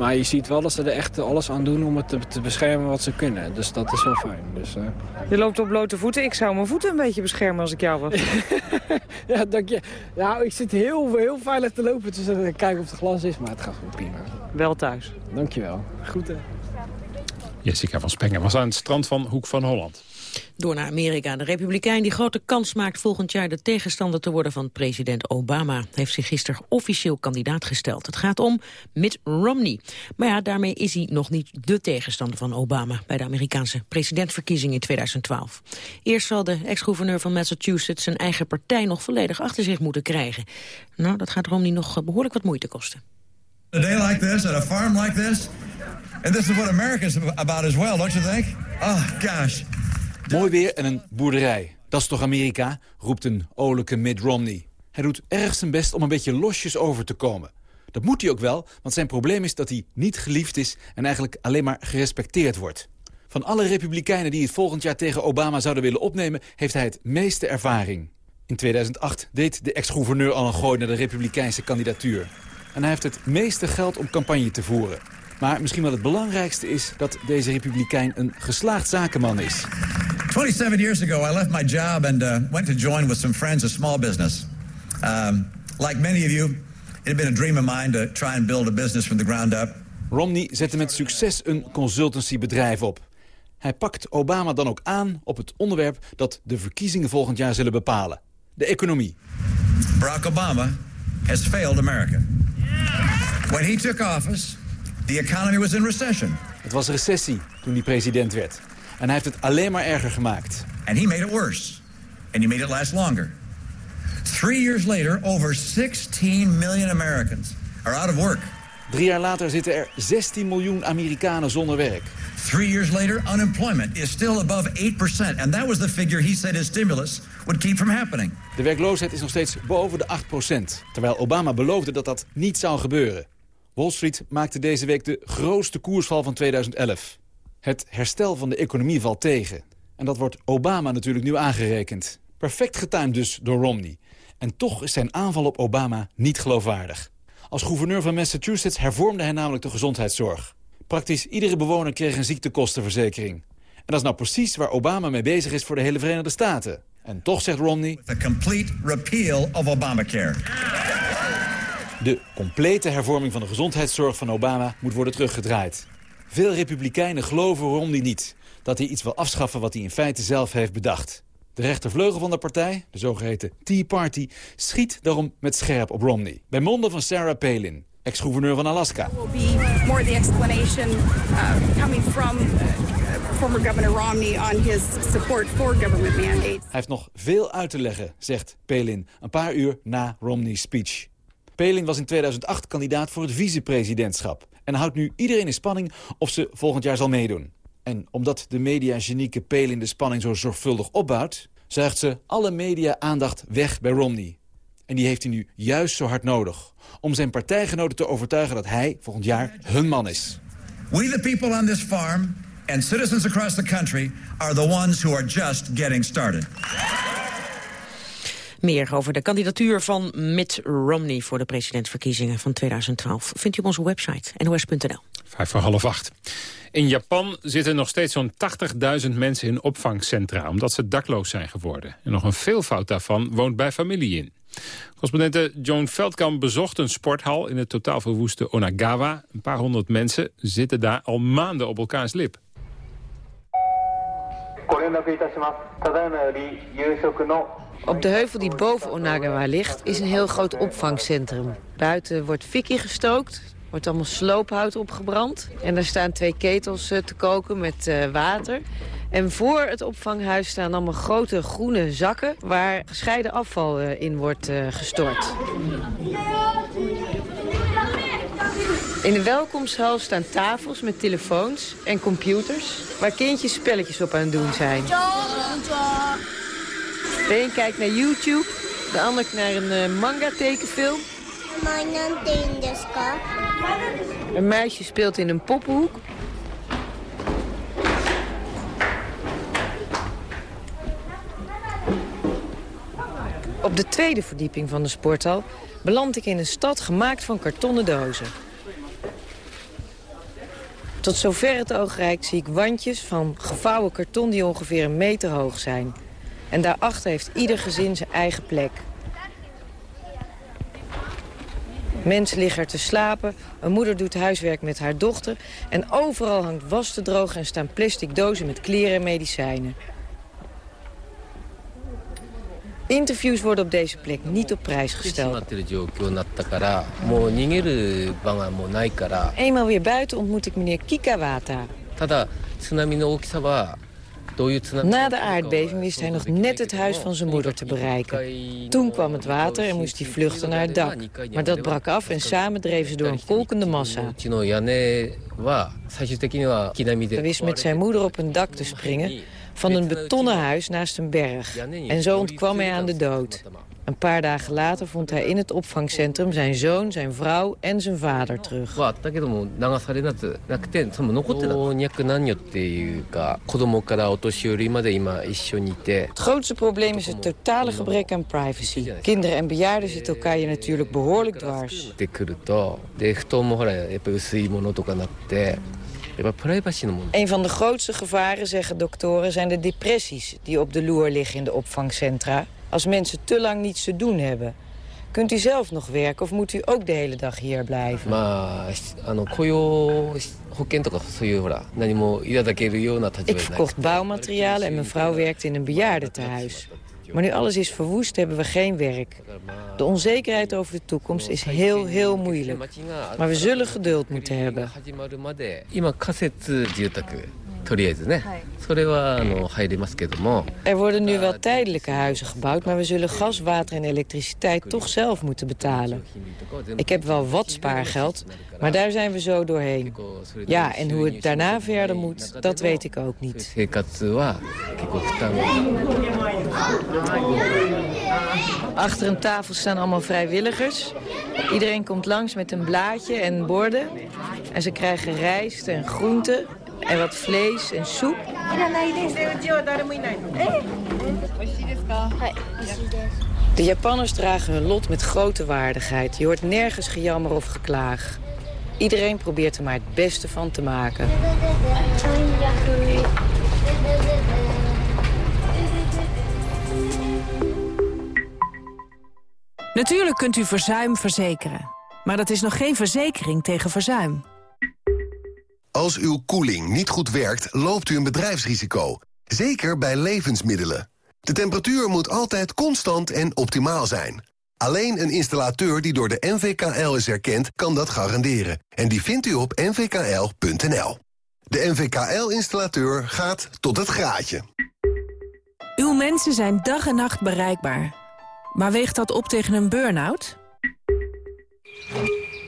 Maar je ziet wel dat ze er echt alles aan doen om het te, te beschermen wat ze kunnen. Dus dat is wel fijn. Dus, uh... Je loopt op blote voeten. Ik zou mijn voeten een beetje beschermen als ik jou was. ja, dank je. Nou, ik zit heel, heel veilig te lopen. Dus uh, kijken of het glas is, maar het gaat goed prima. Wel thuis. Dank je wel. Goed hè. Jessica van Spengen was aan het strand van Hoek van Holland. Door naar Amerika. De republikein die grote kans maakt volgend jaar de tegenstander te worden van president Obama... heeft zich gisteren officieel kandidaat gesteld. Het gaat om Mitt Romney. Maar ja, daarmee is hij nog niet de tegenstander van Obama... bij de Amerikaanse presidentverkiezingen in 2012. Eerst zal de ex-gouverneur van Massachusetts zijn eigen partij... nog volledig achter zich moeten krijgen. Nou, dat gaat Romney nog behoorlijk wat moeite kosten. A day like this, at a farm like this... And this is what America's about as well, don't you think? Oh, gosh. Mooi weer en een boerderij. Dat is toch Amerika, roept een olijke Mitt Romney. Hij doet erg zijn best om een beetje losjes over te komen. Dat moet hij ook wel, want zijn probleem is dat hij niet geliefd is... en eigenlijk alleen maar gerespecteerd wordt. Van alle republikeinen die het volgend jaar tegen Obama zouden willen opnemen... heeft hij het meeste ervaring. In 2008 deed de ex-gouverneur al een gooi naar de republikeinse kandidatuur. En hij heeft het meeste geld om campagne te voeren. Maar misschien wel het belangrijkste is dat deze republikein een geslaagd zakenman is. 27 years ago I left my job and uh, went to join with some friends a small business. Um, like many of you, it had been a dream of mine to try and build a business from the ground up. Romney zette met succes een consultancybedrijf op. Hij pakt Obama dan ook aan op het onderwerp dat de verkiezingen volgend jaar zullen bepalen. De economie. Barack Obama has failed America. When he took office, The economy was in recession. Het was recessie toen hij president werd. En hij heeft het alleen maar erger gemaakt. And he made it worse. and you made it last longer. Three years later, over 16 million Americans are out of work. Drie jaar later zitten er 16 miljoen Amerikanen zonder werk. Three years later, unemployment is still above 8%. And that was the figure he said his stimulus would keep from happening. De werkloosheid is nog steeds boven de 8%, terwijl Obama beloofde dat dat niet zou gebeuren. Wall Street maakte deze week de grootste koersval van 2011. Het herstel van de economie valt tegen. En dat wordt Obama natuurlijk nu aangerekend. Perfect getimed dus door Romney. En toch is zijn aanval op Obama niet geloofwaardig. Als gouverneur van Massachusetts hervormde hij namelijk de gezondheidszorg. Praktisch iedere bewoner kreeg een ziektekostenverzekering. En dat is nou precies waar Obama mee bezig is voor de hele Verenigde Staten. En toch zegt Romney... The complete repeal of Obamacare. De complete hervorming van de gezondheidszorg van Obama moet worden teruggedraaid. Veel republikeinen geloven Romney niet dat hij iets wil afschaffen wat hij in feite zelf heeft bedacht. De rechtervleugel van de partij, de zogeheten Tea Party, schiet daarom met scherp op Romney. Bij monden van Sarah Palin, ex-gouverneur van Alaska. will be more the explanation uh, coming from uh, former Governor Romney on his support for government mandates. Hij heeft nog veel uit te leggen, zegt Palin, een paar uur na Romney's speech. Palin was in 2008 kandidaat voor het vicepresidentschap... en houdt nu iedereen in spanning of ze volgend jaar zal meedoen. En omdat de mediagenieke Palin de spanning zo zorgvuldig opbouwt... zuigt ze alle media-aandacht weg bij Romney. En die heeft hij nu juist zo hard nodig... om zijn partijgenoten te overtuigen dat hij volgend jaar hun man is. We, the people on this farm, and citizens across the country, are the ones who are just getting started. Meer over de kandidatuur van Mitt Romney voor de presidentsverkiezingen van 2012 vindt u op onze website nos.nl. Vijf voor half acht. In Japan zitten nog steeds zo'n 80.000 mensen in opvangcentra... omdat ze dakloos zijn geworden. En nog een veelvoud daarvan woont bij familie in. Correspondente Joan Veldkamp bezocht een sporthal... in het totaal verwoeste Onagawa. Een paar honderd mensen zitten daar al maanden op elkaars lip. Op de heuvel die boven Onagawa ligt is een heel groot opvangcentrum. Buiten wordt fikkie gestookt, wordt allemaal sloophout opgebrand. En daar staan twee ketels eh, te koken met eh, water. En voor het opvanghuis staan allemaal grote groene zakken... waar gescheiden afval eh, in wordt gestort. In de welkomsthal staan tafels met telefoons en computers... waar kindjes spelletjes op aan het doen zijn. De een kijkt naar YouTube, de ander naar een manga-tekenfilm. Een meisje speelt in een poppenhoek. Op de tweede verdieping van de sporthal beland ik in een stad gemaakt van kartonnen dozen. Tot zover het oog reikt zie ik wandjes van gevouwen karton die ongeveer een meter hoog zijn. En daarachter heeft ieder gezin zijn eigen plek. Mensen liggen er te slapen, een moeder doet huiswerk met haar dochter... en overal hangt was te drogen en staan plastic dozen met kleren en medicijnen. Interviews worden op deze plek niet op prijs gesteld. Eenmaal weer buiten ontmoet ik meneer Kikawata. Na de aardbeving wist hij nog net het huis van zijn moeder te bereiken. Toen kwam het water en moest hij vluchten naar het dak. Maar dat brak af en samen dreven ze door een kolkende massa. Hij wist met zijn moeder op een dak te springen van een betonnen huis naast een berg. En zo ontkwam hij aan de dood. Een paar dagen later vond hij in het opvangcentrum zijn zoon, zijn vrouw en zijn vader terug. Het grootste probleem is het totale gebrek aan privacy. Kinderen en bejaarden zitten elkaar je natuurlijk behoorlijk dwars. Een van de grootste gevaren, zeggen doktoren, zijn de depressies die op de loer liggen in de opvangcentra. Als mensen te lang niets te doen hebben. Kunt u zelf nog werken of moet u ook de hele dag hier blijven? Ik verkocht bouwmaterialen en mijn vrouw werkte in een bejaardentehuis. Maar nu alles is verwoest, hebben we geen werk. De onzekerheid over de toekomst is heel, heel moeilijk. Maar we zullen geduld moeten hebben. Er worden nu wel tijdelijke huizen gebouwd, maar we zullen gas, water en elektriciteit toch zelf moeten betalen. Ik heb wel wat spaargeld, maar daar zijn we zo doorheen. Ja, en hoe het daarna verder moet, dat weet ik ook niet. Achter een tafel staan allemaal vrijwilligers. Iedereen komt langs met een blaadje en borden. En ze krijgen rijst en groenten en wat vlees en soep. De Japanners dragen hun lot met grote waardigheid. Je hoort nergens gejammer of geklaag. Iedereen probeert er maar het beste van te maken. Natuurlijk kunt u verzuim verzekeren. Maar dat is nog geen verzekering tegen verzuim. Als uw koeling niet goed werkt, loopt u een bedrijfsrisico. Zeker bij levensmiddelen. De temperatuur moet altijd constant en optimaal zijn. Alleen een installateur die door de NVKL is erkend, kan dat garanderen. En die vindt u op nvkl.nl. De NVKL-installateur gaat tot het graadje. Uw mensen zijn dag en nacht bereikbaar. Maar weegt dat op tegen een burn-out?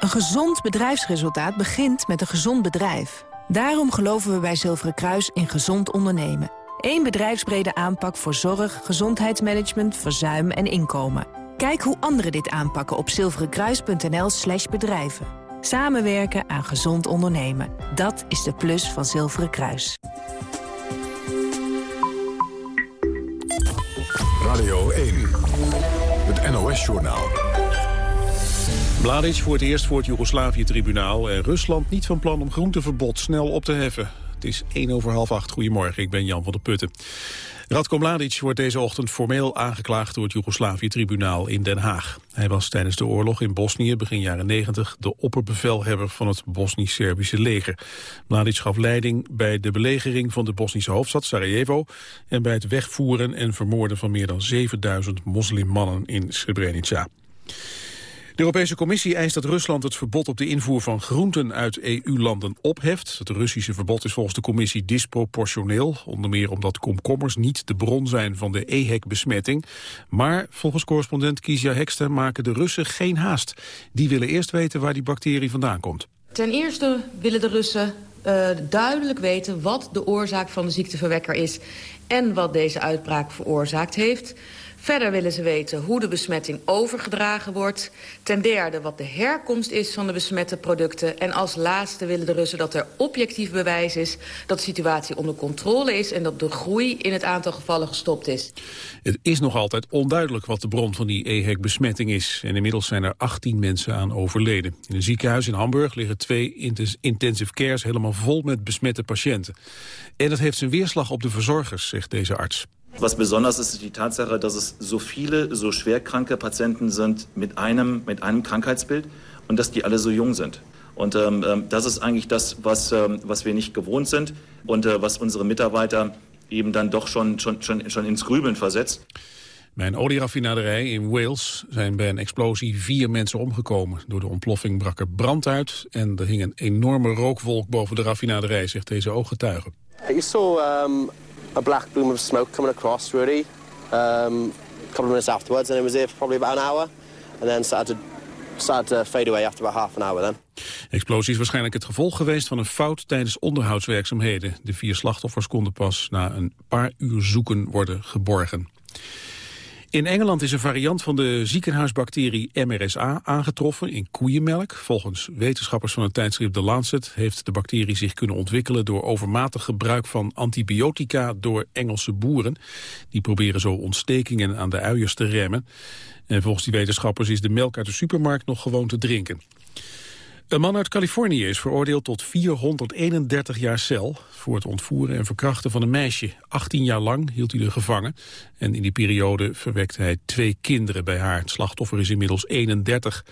Een gezond bedrijfsresultaat begint met een gezond bedrijf. Daarom geloven we bij Zilveren Kruis in gezond ondernemen. Eén bedrijfsbrede aanpak voor zorg, gezondheidsmanagement, verzuim en inkomen. Kijk hoe anderen dit aanpakken op zilverenkruis.nl slash bedrijven. Samenwerken aan gezond ondernemen. Dat is de plus van Zilveren Kruis. Radio 1, het NOS-journaal. Mladic voor het eerst voor het Joegoslavië-tribunaal... en Rusland niet van plan om groenteverbod snel op te heffen. Het is 1 over half acht. Goedemorgen, ik ben Jan van der Putten. Radko Mladic wordt deze ochtend formeel aangeklaagd door het Joegoslavië-tribunaal in Den Haag. Hij was tijdens de oorlog in Bosnië begin jaren 90 de opperbevelhebber van het Bosnisch-Servische leger. Mladic gaf leiding bij de belegering van de Bosnische hoofdstad Sarajevo en bij het wegvoeren en vermoorden van meer dan 7000 moslimmannen in Srebrenica. De Europese Commissie eist dat Rusland het verbod op de invoer van groenten uit EU-landen opheft. Het Russische verbod is volgens de Commissie disproportioneel, onder meer omdat komkommers niet de bron zijn van de EHEC-besmetting. Maar volgens correspondent Kizia Hekster maken de Russen geen haast. Die willen eerst weten waar die bacterie vandaan komt. Ten eerste willen de Russen uh, duidelijk weten wat de oorzaak van de ziekteverwekker is en wat deze uitbraak veroorzaakt heeft. Verder willen ze weten hoe de besmetting overgedragen wordt. Ten derde wat de herkomst is van de besmette producten. En als laatste willen de Russen dat er objectief bewijs is... dat de situatie onder controle is... en dat de groei in het aantal gevallen gestopt is. Het is nog altijd onduidelijk wat de bron van die EHEC-besmetting is. En inmiddels zijn er 18 mensen aan overleden. In een ziekenhuis in Hamburg liggen twee intensive cares... helemaal vol met besmette patiënten. En dat heeft zijn weerslag op de verzorgers, zegt deze arts. Was besonders ist, ist die Tatsache, dass es so viele, so schwerkranke Patienten sind mit einem, mit einem Krankheitsbild und dass die alle so jung sind. Und ähm, ähm das ist eigentlich das, was, ähm, was wir nicht gewohnt sind und äh, was unsere Mitarbeiter eben dann doch schon, schon, schon, schon ins Grübeln versetzt. Bij een olieraffinaderij in Wales zijn bij een explosie vier mensen omgekomen. Door de ontploffing brak er brand uit en er hing een enorme rookwolk boven de raffinaderij, zegt deze ooggetuige. You saw um, a black bloom of smoke coming across, really. Um, a couple of minutes afterwards, and it was there for probably about an hour. And then started to, started to fade away after about half an hour then. De explosie is waarschijnlijk het gevolg geweest van een fout tijdens onderhoudswerkzaamheden. De vier slachtoffers konden pas na een paar uur zoeken worden geborgen. In Engeland is een variant van de ziekenhuisbacterie MRSA aangetroffen in koeienmelk. Volgens wetenschappers van het tijdschrift The Lancet heeft de bacterie zich kunnen ontwikkelen door overmatig gebruik van antibiotica door Engelse boeren. Die proberen zo ontstekingen aan de uiers te remmen. En volgens die wetenschappers is de melk uit de supermarkt nog gewoon te drinken. Een man uit Californië is veroordeeld tot 431 jaar cel... voor het ontvoeren en verkrachten van een meisje. 18 jaar lang hield hij de gevangen. En in die periode verwekte hij twee kinderen bij haar. Het slachtoffer is inmiddels 31.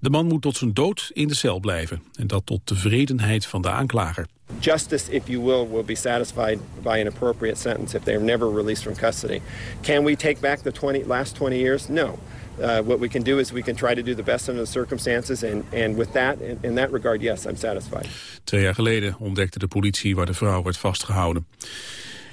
De man moet tot zijn dood in de cel blijven. En dat tot tevredenheid van de aanklager. Justice, if you will, will be satisfied by an appropriate sentence if they are never released from custody. Can we take back the 20, last 20 years? No. Uh, what we can do is we can try to do the best under the circumstances. And, and with that, in, that regard, yes, I'm satisfied. Twee jaar geleden ontdekte de politie waar de vrouw werd vastgehouden.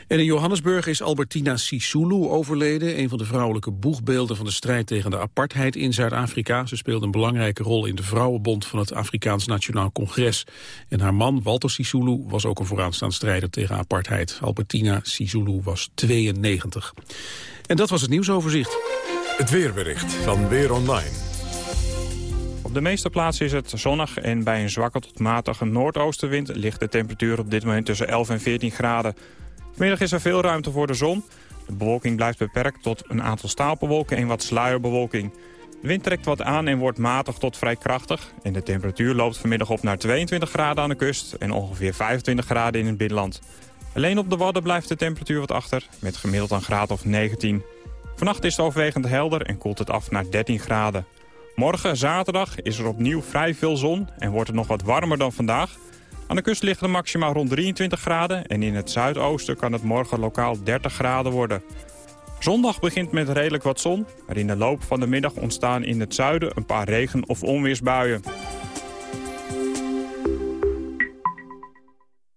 En in Johannesburg is Albertina Sisulu overleden, een van de vrouwelijke boegbeelden van de strijd tegen de apartheid in Zuid-Afrika. Ze speelde een belangrijke rol in de Vrouwenbond van het Afrikaans Nationaal Congres. En haar man, Walter Sisulu, was ook een vooraanstaand strijder tegen apartheid. Albertina Sisulu was 92. En dat was het nieuwsoverzicht. Het weerbericht van Weer Online. Op de meeste plaatsen is het zonnig en bij een zwakke tot matige noordoostenwind ligt de temperatuur op dit moment tussen 11 en 14 graden. Vanmiddag is er veel ruimte voor de zon. De bewolking blijft beperkt tot een aantal stapelwolken en wat sluierbewolking. De wind trekt wat aan en wordt matig tot vrij krachtig. En de temperatuur loopt vanmiddag op naar 22 graden aan de kust en ongeveer 25 graden in het binnenland. Alleen op de Wadden blijft de temperatuur wat achter, met gemiddeld een graad of 19. Vannacht is het overwegend helder en koelt het af naar 13 graden. Morgen, zaterdag, is er opnieuw vrij veel zon en wordt het nog wat warmer dan vandaag. Aan de kust liggen de maxima rond 23 graden en in het zuidoosten kan het morgen lokaal 30 graden worden. Zondag begint met redelijk wat zon, maar in de loop van de middag ontstaan in het zuiden een paar regen- of onweersbuien.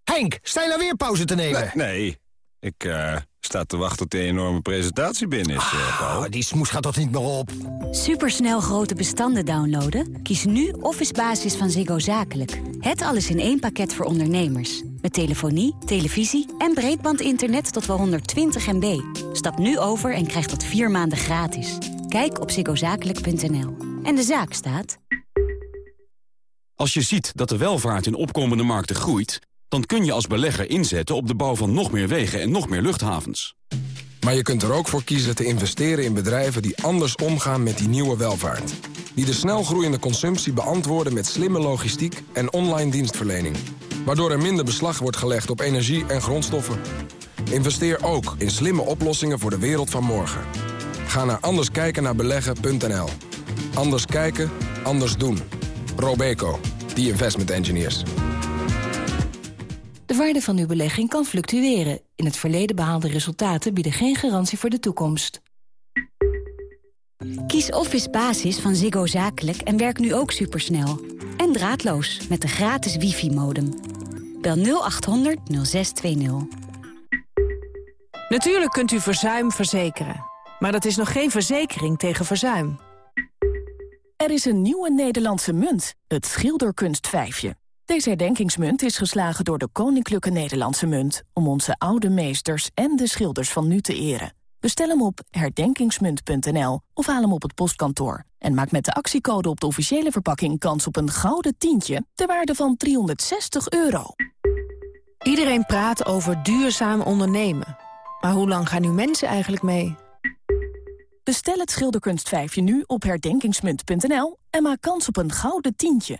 Henk, sta je nou weer pauze te nemen? Nee, ik uh, sta te wachten tot de enorme presentatie binnen is, uh, Paul. die smoes gaat toch niet meer op? Supersnel grote bestanden downloaden? Kies nu Office Basis van Ziggo Zakelijk. Het alles in één pakket voor ondernemers. Met telefonie, televisie en breedbandinternet tot wel 120 MB. Stap nu over en krijg dat vier maanden gratis. Kijk op ziggozakelijk.nl. En de zaak staat... Als je ziet dat de welvaart in opkomende markten groeit dan kun je als belegger inzetten op de bouw van nog meer wegen en nog meer luchthavens. Maar je kunt er ook voor kiezen te investeren in bedrijven die anders omgaan met die nieuwe welvaart. Die de snel groeiende consumptie beantwoorden met slimme logistiek en online dienstverlening. Waardoor er minder beslag wordt gelegd op energie en grondstoffen. Investeer ook in slimme oplossingen voor de wereld van morgen. Ga naar anderskijkennaarbeleggen.nl. Anders kijken, anders doen. Robeco, the investment engineers. De waarde van uw belegging kan fluctueren. In het verleden behaalde resultaten bieden geen garantie voor de toekomst. Kies Office Basis van Ziggo Zakelijk en werk nu ook supersnel. En draadloos met de gratis wifi-modem. Bel 0800 0620. Natuurlijk kunt u verzuim verzekeren. Maar dat is nog geen verzekering tegen verzuim. Er is een nieuwe Nederlandse munt, het schilderkunstvijfje. Deze herdenkingsmunt is geslagen door de Koninklijke Nederlandse Munt... om onze oude meesters en de schilders van nu te eren. Bestel hem op herdenkingsmunt.nl of haal hem op het postkantoor. En maak met de actiecode op de officiële verpakking kans op een gouden tientje... ter waarde van 360 euro. Iedereen praat over duurzaam ondernemen. Maar hoe lang gaan nu mensen eigenlijk mee? Bestel het schilderkunstvijfje nu op herdenkingsmunt.nl... en maak kans op een gouden tientje.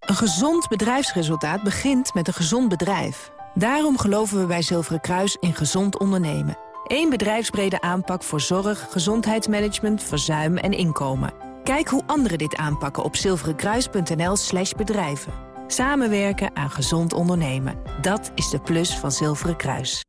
Een gezond bedrijfsresultaat begint met een gezond bedrijf. Daarom geloven we bij Zilveren Kruis in gezond ondernemen. Eén bedrijfsbrede aanpak voor zorg, gezondheidsmanagement, verzuim en inkomen. Kijk hoe anderen dit aanpakken op zilverenkruis.nl slash bedrijven. Samenwerken aan gezond ondernemen. Dat is de plus van Zilveren Kruis.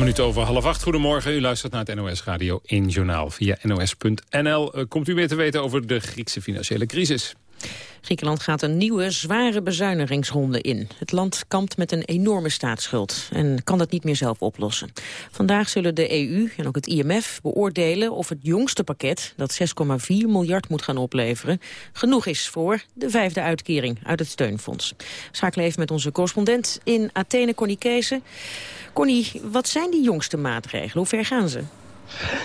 Minuten over half acht. Goedemorgen. U luistert naar het NOS Radio in Journaal. Via nos.nl uh, komt u meer te weten over de Griekse financiële crisis. Griekenland gaat een nieuwe, zware bezuinigingsronde in. Het land kampt met een enorme staatsschuld en kan dat niet meer zelf oplossen. Vandaag zullen de EU en ook het IMF beoordelen of het jongste pakket, dat 6,4 miljard moet gaan opleveren, genoeg is voor de vijfde uitkering uit het steunfonds. Schakelen even met onze correspondent in Athene, Connie Kees. Connie, wat zijn die jongste maatregelen? Hoe ver gaan ze?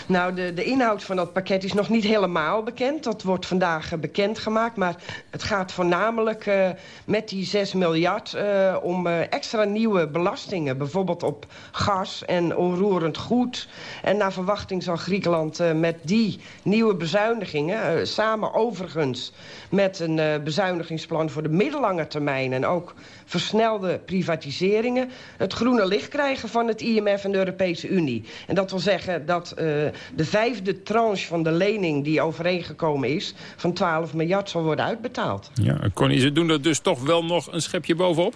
Nou, de, de inhoud van dat pakket is nog niet helemaal bekend. Dat wordt vandaag uh, bekendgemaakt. Maar het gaat voornamelijk uh, met die 6 miljard uh, om extra nieuwe belastingen. Bijvoorbeeld op gas en onroerend goed. En naar verwachting zal Griekenland met die nieuwe bezuinigingen... samen overigens met een bezuinigingsplan voor de middellange termijn... en ook versnelde privatiseringen... het groene licht krijgen van het IMF en de Europese Unie. En dat wil zeggen dat uh, de vijfde tranche van de lening die overeengekomen is... van 12 miljard zal worden uitbetaald. Ja, Connie, ze doen er dus toch wel nog een schepje bovenop?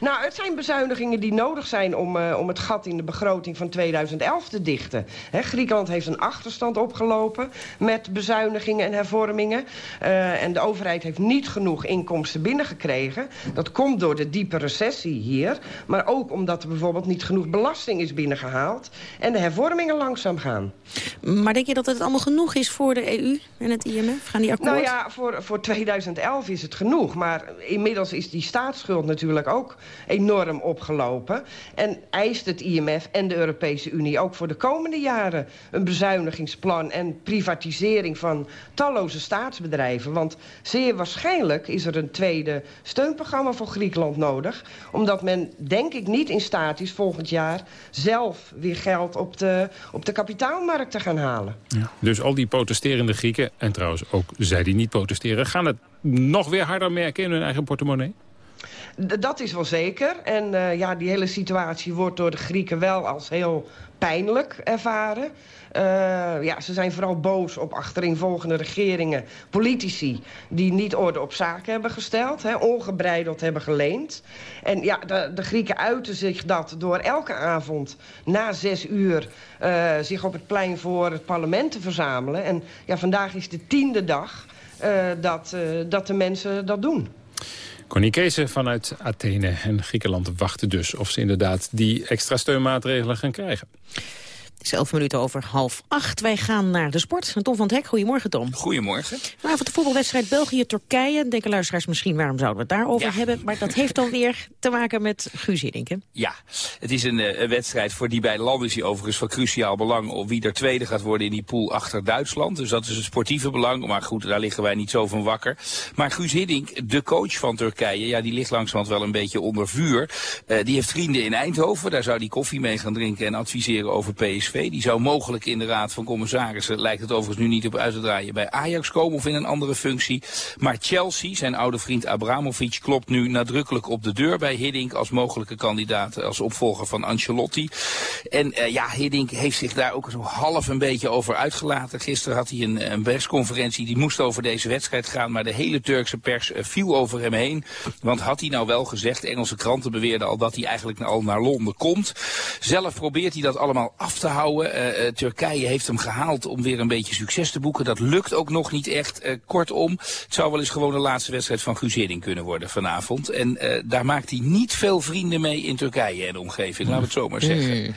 Nou, het zijn bezuinigingen die nodig zijn om, uh, om het gat in de begroting van 2011 te dichten. He, Griekenland heeft een achterstand opgelopen met bezuinigingen en hervormingen. Uh, en de overheid heeft niet genoeg inkomsten binnengekregen. Dat komt door de diepe recessie hier. Maar ook omdat er bijvoorbeeld niet genoeg belasting is binnengehaald. En de hervormingen langzaam gaan. Maar denk je dat het allemaal genoeg is voor de EU en het IMF? Gaan die akkoord? Nou ja, voor, voor 2011 is het genoeg. Maar inmiddels is die staatsschuld natuurlijk ook enorm opgelopen. En eist het IMF en de Europese Unie ook voor de komende jaren... een bezuinigingsplan en privatisering van talloze staatsbedrijven. Want zeer waarschijnlijk is er een tweede steunprogramma voor Griekenland nodig. Omdat men, denk ik, niet in staat is volgend jaar... zelf weer geld op de, op de kapitaalmarkt te gaan halen. Ja, dus al die protesterende Grieken, en trouwens ook zij die niet protesteren... gaan het nog weer harder merken in hun eigen portemonnee? Dat is wel zeker. En uh, ja, die hele situatie wordt door de Grieken wel als heel pijnlijk ervaren. Uh, ja, ze zijn vooral boos op achtereenvolgende regeringen, politici... die niet orde op zaken hebben gesteld, hè, ongebreideld hebben geleend. En ja, de, de Grieken uiten zich dat door elke avond na zes uur... Uh, zich op het plein voor het parlement te verzamelen. En ja, vandaag is de tiende dag dat, dat de mensen dat doen. Connie vanuit Athene en Griekenland wachten dus of ze inderdaad die extra steunmaatregelen gaan krijgen. Is elf minuten over half acht. Wij gaan naar de sport. Tom van het Hek, goedemorgen Tom. Goedemorgen. Vanavond de voetbalwedstrijd België-Turkije. Denken luisteraars misschien, waarom zouden we het daarover ja. hebben? Maar dat heeft dan weer te maken met Guus Hiddink, Ja, het is een, een, wedstrijd voor die beide landen is die overigens van cruciaal belang... of wie er tweede gaat worden in die pool achter Duitsland. Dus dat is een sportieve belang. Maar goed, daar liggen wij niet zo van wakker. Maar Guus Hiddink, de coach van Turkije, ja, die ligt langzamerhand wel een beetje onder vuur. Uh, die heeft vrienden in Eindhoven. Daar zou die koffie mee gaan drinken en adviseren over PSV. Die zou mogelijk in de Raad van Commissarissen, lijkt het overigens nu niet op uit te draaien, bij Ajax komen of in een andere functie. Maar Chelsea, zijn oude vriend Abramovic, klopt nu nadrukkelijk op de deur bij Hiddink als mogelijke kandidaat, als opvolger van Ancelotti. En uh, ja, Hiddink heeft zich daar ook zo half een beetje over uitgelaten. Gisteren had hij een, een persconferentie, die moest over deze wedstrijd gaan, maar de hele Turkse pers uh, viel over hem heen. Want had hij nou wel gezegd, Engelse kranten beweerden al dat hij eigenlijk al naar Londen komt. Zelf probeert hij dat allemaal af te houden. Uh, uh, Turkije heeft hem gehaald om weer een beetje succes te boeken. Dat lukt ook nog niet echt. Uh, kortom, het zou wel eens gewoon de laatste wedstrijd van Hiddink kunnen worden vanavond. En daar maakt hij niet veel vrienden mee in Turkije en de omgeving, laten we het zo maar zeggen.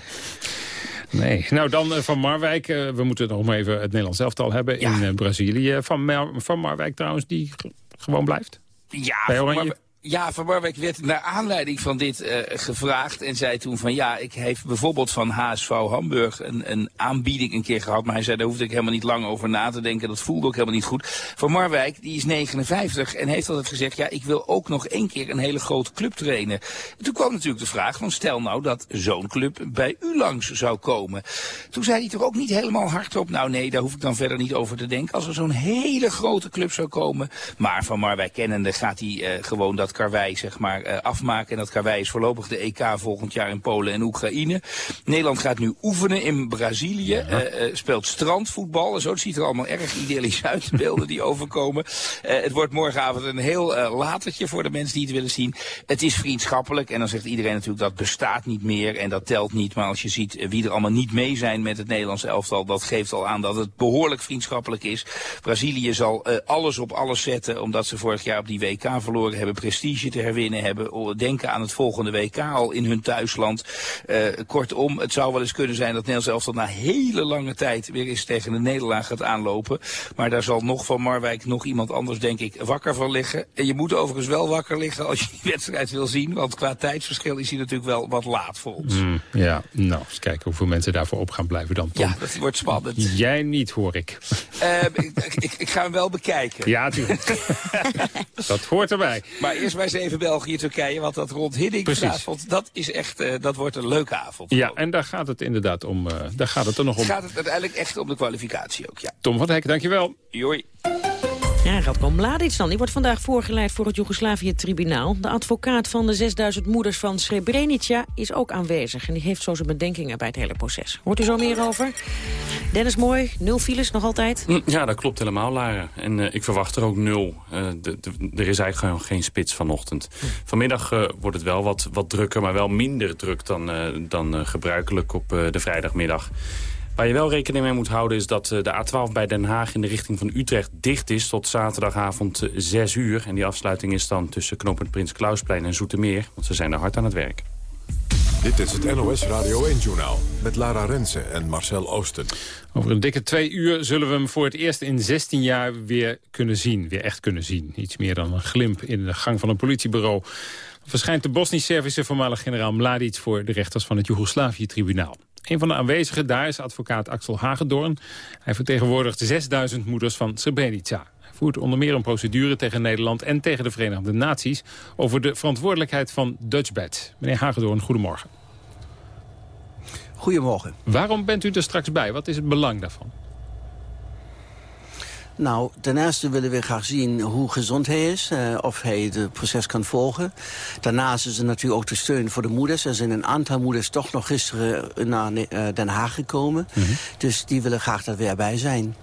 Nee. Nou, dan Van Marwijk. We moeten nog maar even het Nederlands elftal hebben ja. in Brazilië. Van, Mar van Marwijk trouwens, die gewoon blijft? Ja, Van Marwijk. Ja, Van Marwijk werd naar aanleiding van dit uh, gevraagd en zei toen van ja, ik heeft bijvoorbeeld van HSV Hamburg een, een aanbieding een keer gehad. Maar hij zei, daar hoefde ik helemaal niet lang over na te denken. Dat voelde ook helemaal niet goed. Van Marwijk, die is 59 en heeft altijd gezegd, ja, ik wil ook nog één keer een hele grote club trainen. En toen kwam natuurlijk de vraag van stel nou dat zo'n club bij u langs zou komen. Toen zei hij toch ook niet helemaal hardop, nou nee, daar hoef ik dan verder niet over te denken. Als er zo'n hele grote club zou komen. Maar Van Marwijk kennende gaat hij uh, gewoon dat karwei zeg maar, uh, afmaken. En dat karwei is voorlopig de EK volgend jaar in Polen en Oekraïne. Nederland gaat nu oefenen in Brazilië. Ja. Uh, uh, speelt strandvoetbal en zo. Het ziet er allemaal erg idyllisch uit, de beelden die overkomen. het wordt morgenavond een heel latertje voor de mensen die het willen zien. Het is vriendschappelijk en dan zegt iedereen natuurlijk dat bestaat niet meer en dat telt niet. Maar als je ziet wie er allemaal niet mee zijn met het Nederlands elftal, dat geeft al aan dat het behoorlijk vriendschappelijk is. Brazilië zal alles op alles zetten, omdat ze vorig jaar op die WK verloren hebben. Prestige te herwinnen hebben. Denken aan het volgende WK al in hun thuisland. Uh, kortom, het zou wel eens kunnen zijn dat Nederland zelfs na hele lange tijd weer eens tegen de nederlaag gaat aanlopen. Maar daar zal nog van Marwijk nog iemand anders, denk ik, wakker van liggen. En je moet overigens wel wakker liggen als je die wedstrijd wil zien. Want qua tijdsverschil is hij natuurlijk wel wat laat voor ons. Mm, ja, nou, eens kijken hoeveel mensen daarvoor op gaan blijven dan. Tom. Ja, dat wordt spannend. Jij niet, hoor ik. Uh, ik, ik, ik, ga hem wel bekijken. Ja, natuurlijk. dat hoort erbij. Maar eerst maar eens even België-Turkije, want dat rond Hiddink dat is echt, uh, dat wordt een leuke avond. Ja, en daar gaat het inderdaad om. Uh, daar gaat het er nog om. Gaat het uiteindelijk echt om de kwalificatie ook, ja. Tom van Hek, dankjewel. Joi. Ja, Radko Mladic dan. Die wordt vandaag voorgeleid voor het Joegoslavië-tribunaal. De advocaat van de 6000 moeders van Srebrenica is ook aanwezig. En die heeft zo zijn bedenkingen bij het hele proces. Hoort u zo meer over? Dennis Mooi, nul files nog altijd? Hm, ja, dat klopt helemaal, Lara. En uh, ik verwacht er ook nul. Uh, de, er is eigenlijk geen spits vanochtend. Vanmiddag uh, wordt het wel wat, wat drukker, maar wel minder druk dan, dan gebruikelijk op de vrijdagmiddag. Waar je wel rekening mee moet houden is dat eh, de A12 bij Den Haag in de richting van Utrecht dicht is tot zaterdagavond 6 eh, uur. En die afsluiting is dan tussen knooppunt Prins Klausplein en Zoetermeer, want ze zijn er hard aan het werk. Dit is het NOS Radio 1-journaal met Lara Rensen en Marcel Oosten. Over een dikke twee uur zullen we hem voor het eerst in 16 jaar weer kunnen zien. Weer echt kunnen zien. Iets meer dan een glimp in de gang van een politiebureau. Verschijnt de Bosnisch-Servische voormalig generaal Mladic... voor de rechters van het Joegoslavië-tribunaal. Een van de aanwezigen daar is advocaat Axel Hagedorn. Hij vertegenwoordigt 6000 moeders van Srebrenica. Hij voert onder meer een procedure tegen Nederland en tegen de Verenigde Naties... over de verantwoordelijkheid van Dutchbed. Meneer Hagedorn, goedemorgen. Goedemorgen. Waarom bent u er straks bij? Wat is het belang daarvan? Nou, ten eerste willen we graag zien hoe gezond hij is. Uh, of hij het proces kan volgen. Daarnaast is er natuurlijk ook de steun voor de moeders. Er zijn een aantal moeders toch nog gisteren naar uh, Den Haag gekomen. Mm -hmm. Dus die willen graag er weer bij zijn.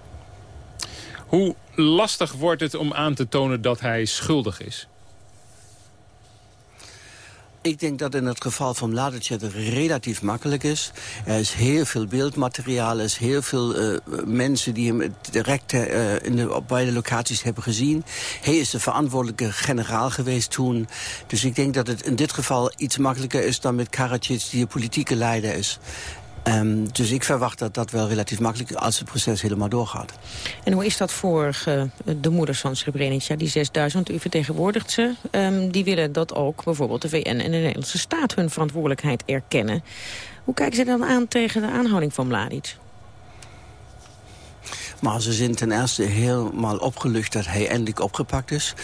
Hoe lastig wordt het om aan te tonen dat hij schuldig is? Ik denk dat in het geval van Mladic het relatief makkelijk is. Er is heel veel beeldmateriaal, er is heel veel uh, mensen die hem direct uh, in de, op beide locaties hebben gezien. Hij is de verantwoordelijke generaal geweest toen. Dus ik denk dat het in dit geval iets makkelijker is dan met Karadzic die de politieke leider is. Um, dus ik verwacht dat dat wel relatief makkelijk als het proces helemaal doorgaat. En hoe is dat voor uh, de moeders van Srebrenica, die 6000, u vertegenwoordigt ze. Um, die willen dat ook bijvoorbeeld de VN en de Nederlandse staat hun verantwoordelijkheid erkennen. Hoe kijken ze dan aan tegen de aanhouding van Mladic? Maar ze zijn ten eerste helemaal opgelucht dat hij eindelijk opgepakt is.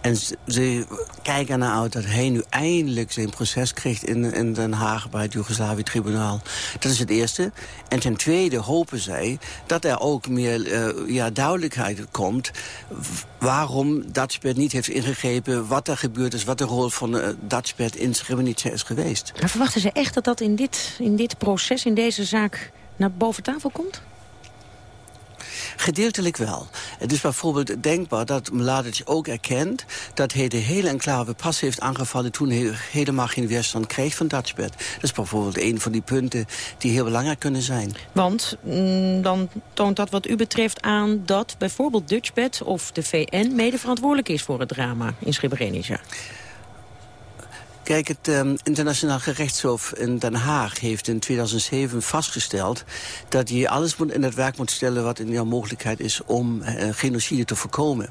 En ze kijken ernaar uit dat hij nu eindelijk zijn proces krijgt in, in Den Haag bij het Joegoslavië-tribunaal. Dat is het eerste. En ten tweede hopen zij dat er ook meer uh, ja, duidelijkheid komt waarom Dutchbed niet heeft ingegrepen, wat er gebeurd is, wat de rol van uh, in Srebrenica is geweest. Verwachten ze echt dat dat in dit, in dit proces, in deze zaak, naar boven tafel komt? Gedeeltelijk wel. Het is bijvoorbeeld denkbaar dat Mladic ook erkent... dat hij de hele enclave pas heeft aangevallen... toen hij helemaal geen weerstand kreeg van Dutchbed. Dat is bijvoorbeeld een van die punten die heel belangrijk kunnen zijn. Want mm, dan toont dat wat u betreft aan dat bijvoorbeeld Dutchbed... of de VN mede verantwoordelijk is voor het drama in Srebrenica. Kijk, het um, internationaal gerechtshof in Den Haag heeft in 2007 vastgesteld... dat je alles moet in het werk moet stellen wat in jouw mogelijkheid is om uh, genocide te voorkomen.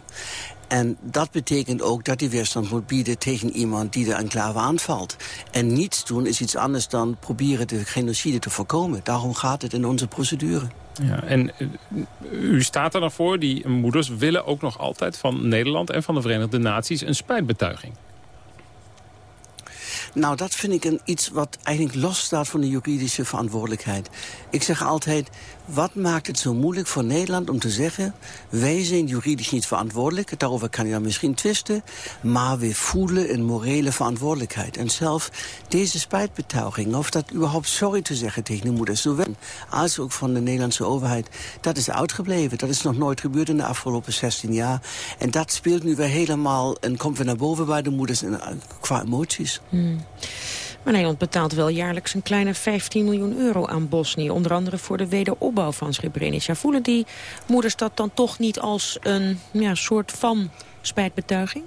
En dat betekent ook dat hij weerstand moet bieden tegen iemand die de enclave aanvalt. En niets doen is iets anders dan proberen de genocide te voorkomen. Daarom gaat het in onze procedure. Ja, en u staat er dan voor, die moeders willen ook nog altijd van Nederland en van de Verenigde Naties een spijtbetuiging. Nou, dat vind ik een, iets wat eigenlijk losstaat van de juridische verantwoordelijkheid. Ik zeg altijd, wat maakt het zo moeilijk voor Nederland om te zeggen... wij zijn juridisch niet verantwoordelijk, daarover kan je dan misschien twisten... maar we voelen een morele verantwoordelijkheid. En zelf deze spijtbetuiging, of dat überhaupt sorry te zeggen tegen de moeder... zowel als ook van de Nederlandse overheid, dat is uitgebleven. Dat is nog nooit gebeurd in de afgelopen 16 jaar. En dat speelt nu weer helemaal en komt weer naar boven bij de moeders qua emoties. Hmm. Maar Nederland betaalt wel jaarlijks een kleine 15 miljoen euro aan Bosnië. Onder andere voor de wederopbouw van Srebrenica. Voelen die moeders dat dan toch niet als een ja, soort van spijtbetuiging?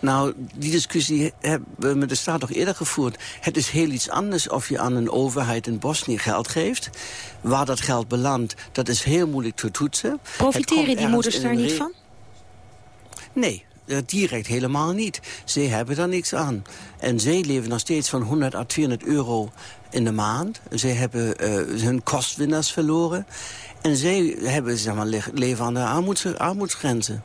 Nou, die discussie hebben we met de staat nog eerder gevoerd. Het is heel iets anders of je aan een overheid in Bosnië geld geeft. Waar dat geld belandt, dat is heel moeilijk te toetsen. Profiteren die moeders daar niet van? Nee, direct helemaal niet. Ze hebben daar niks aan. En zij leven nog steeds van 100 à 200 euro in de maand. Ze hebben uh, hun kostwinnaars verloren. En zij hebben zeg maar, leven aan de armoeds, armoedsgrenzen.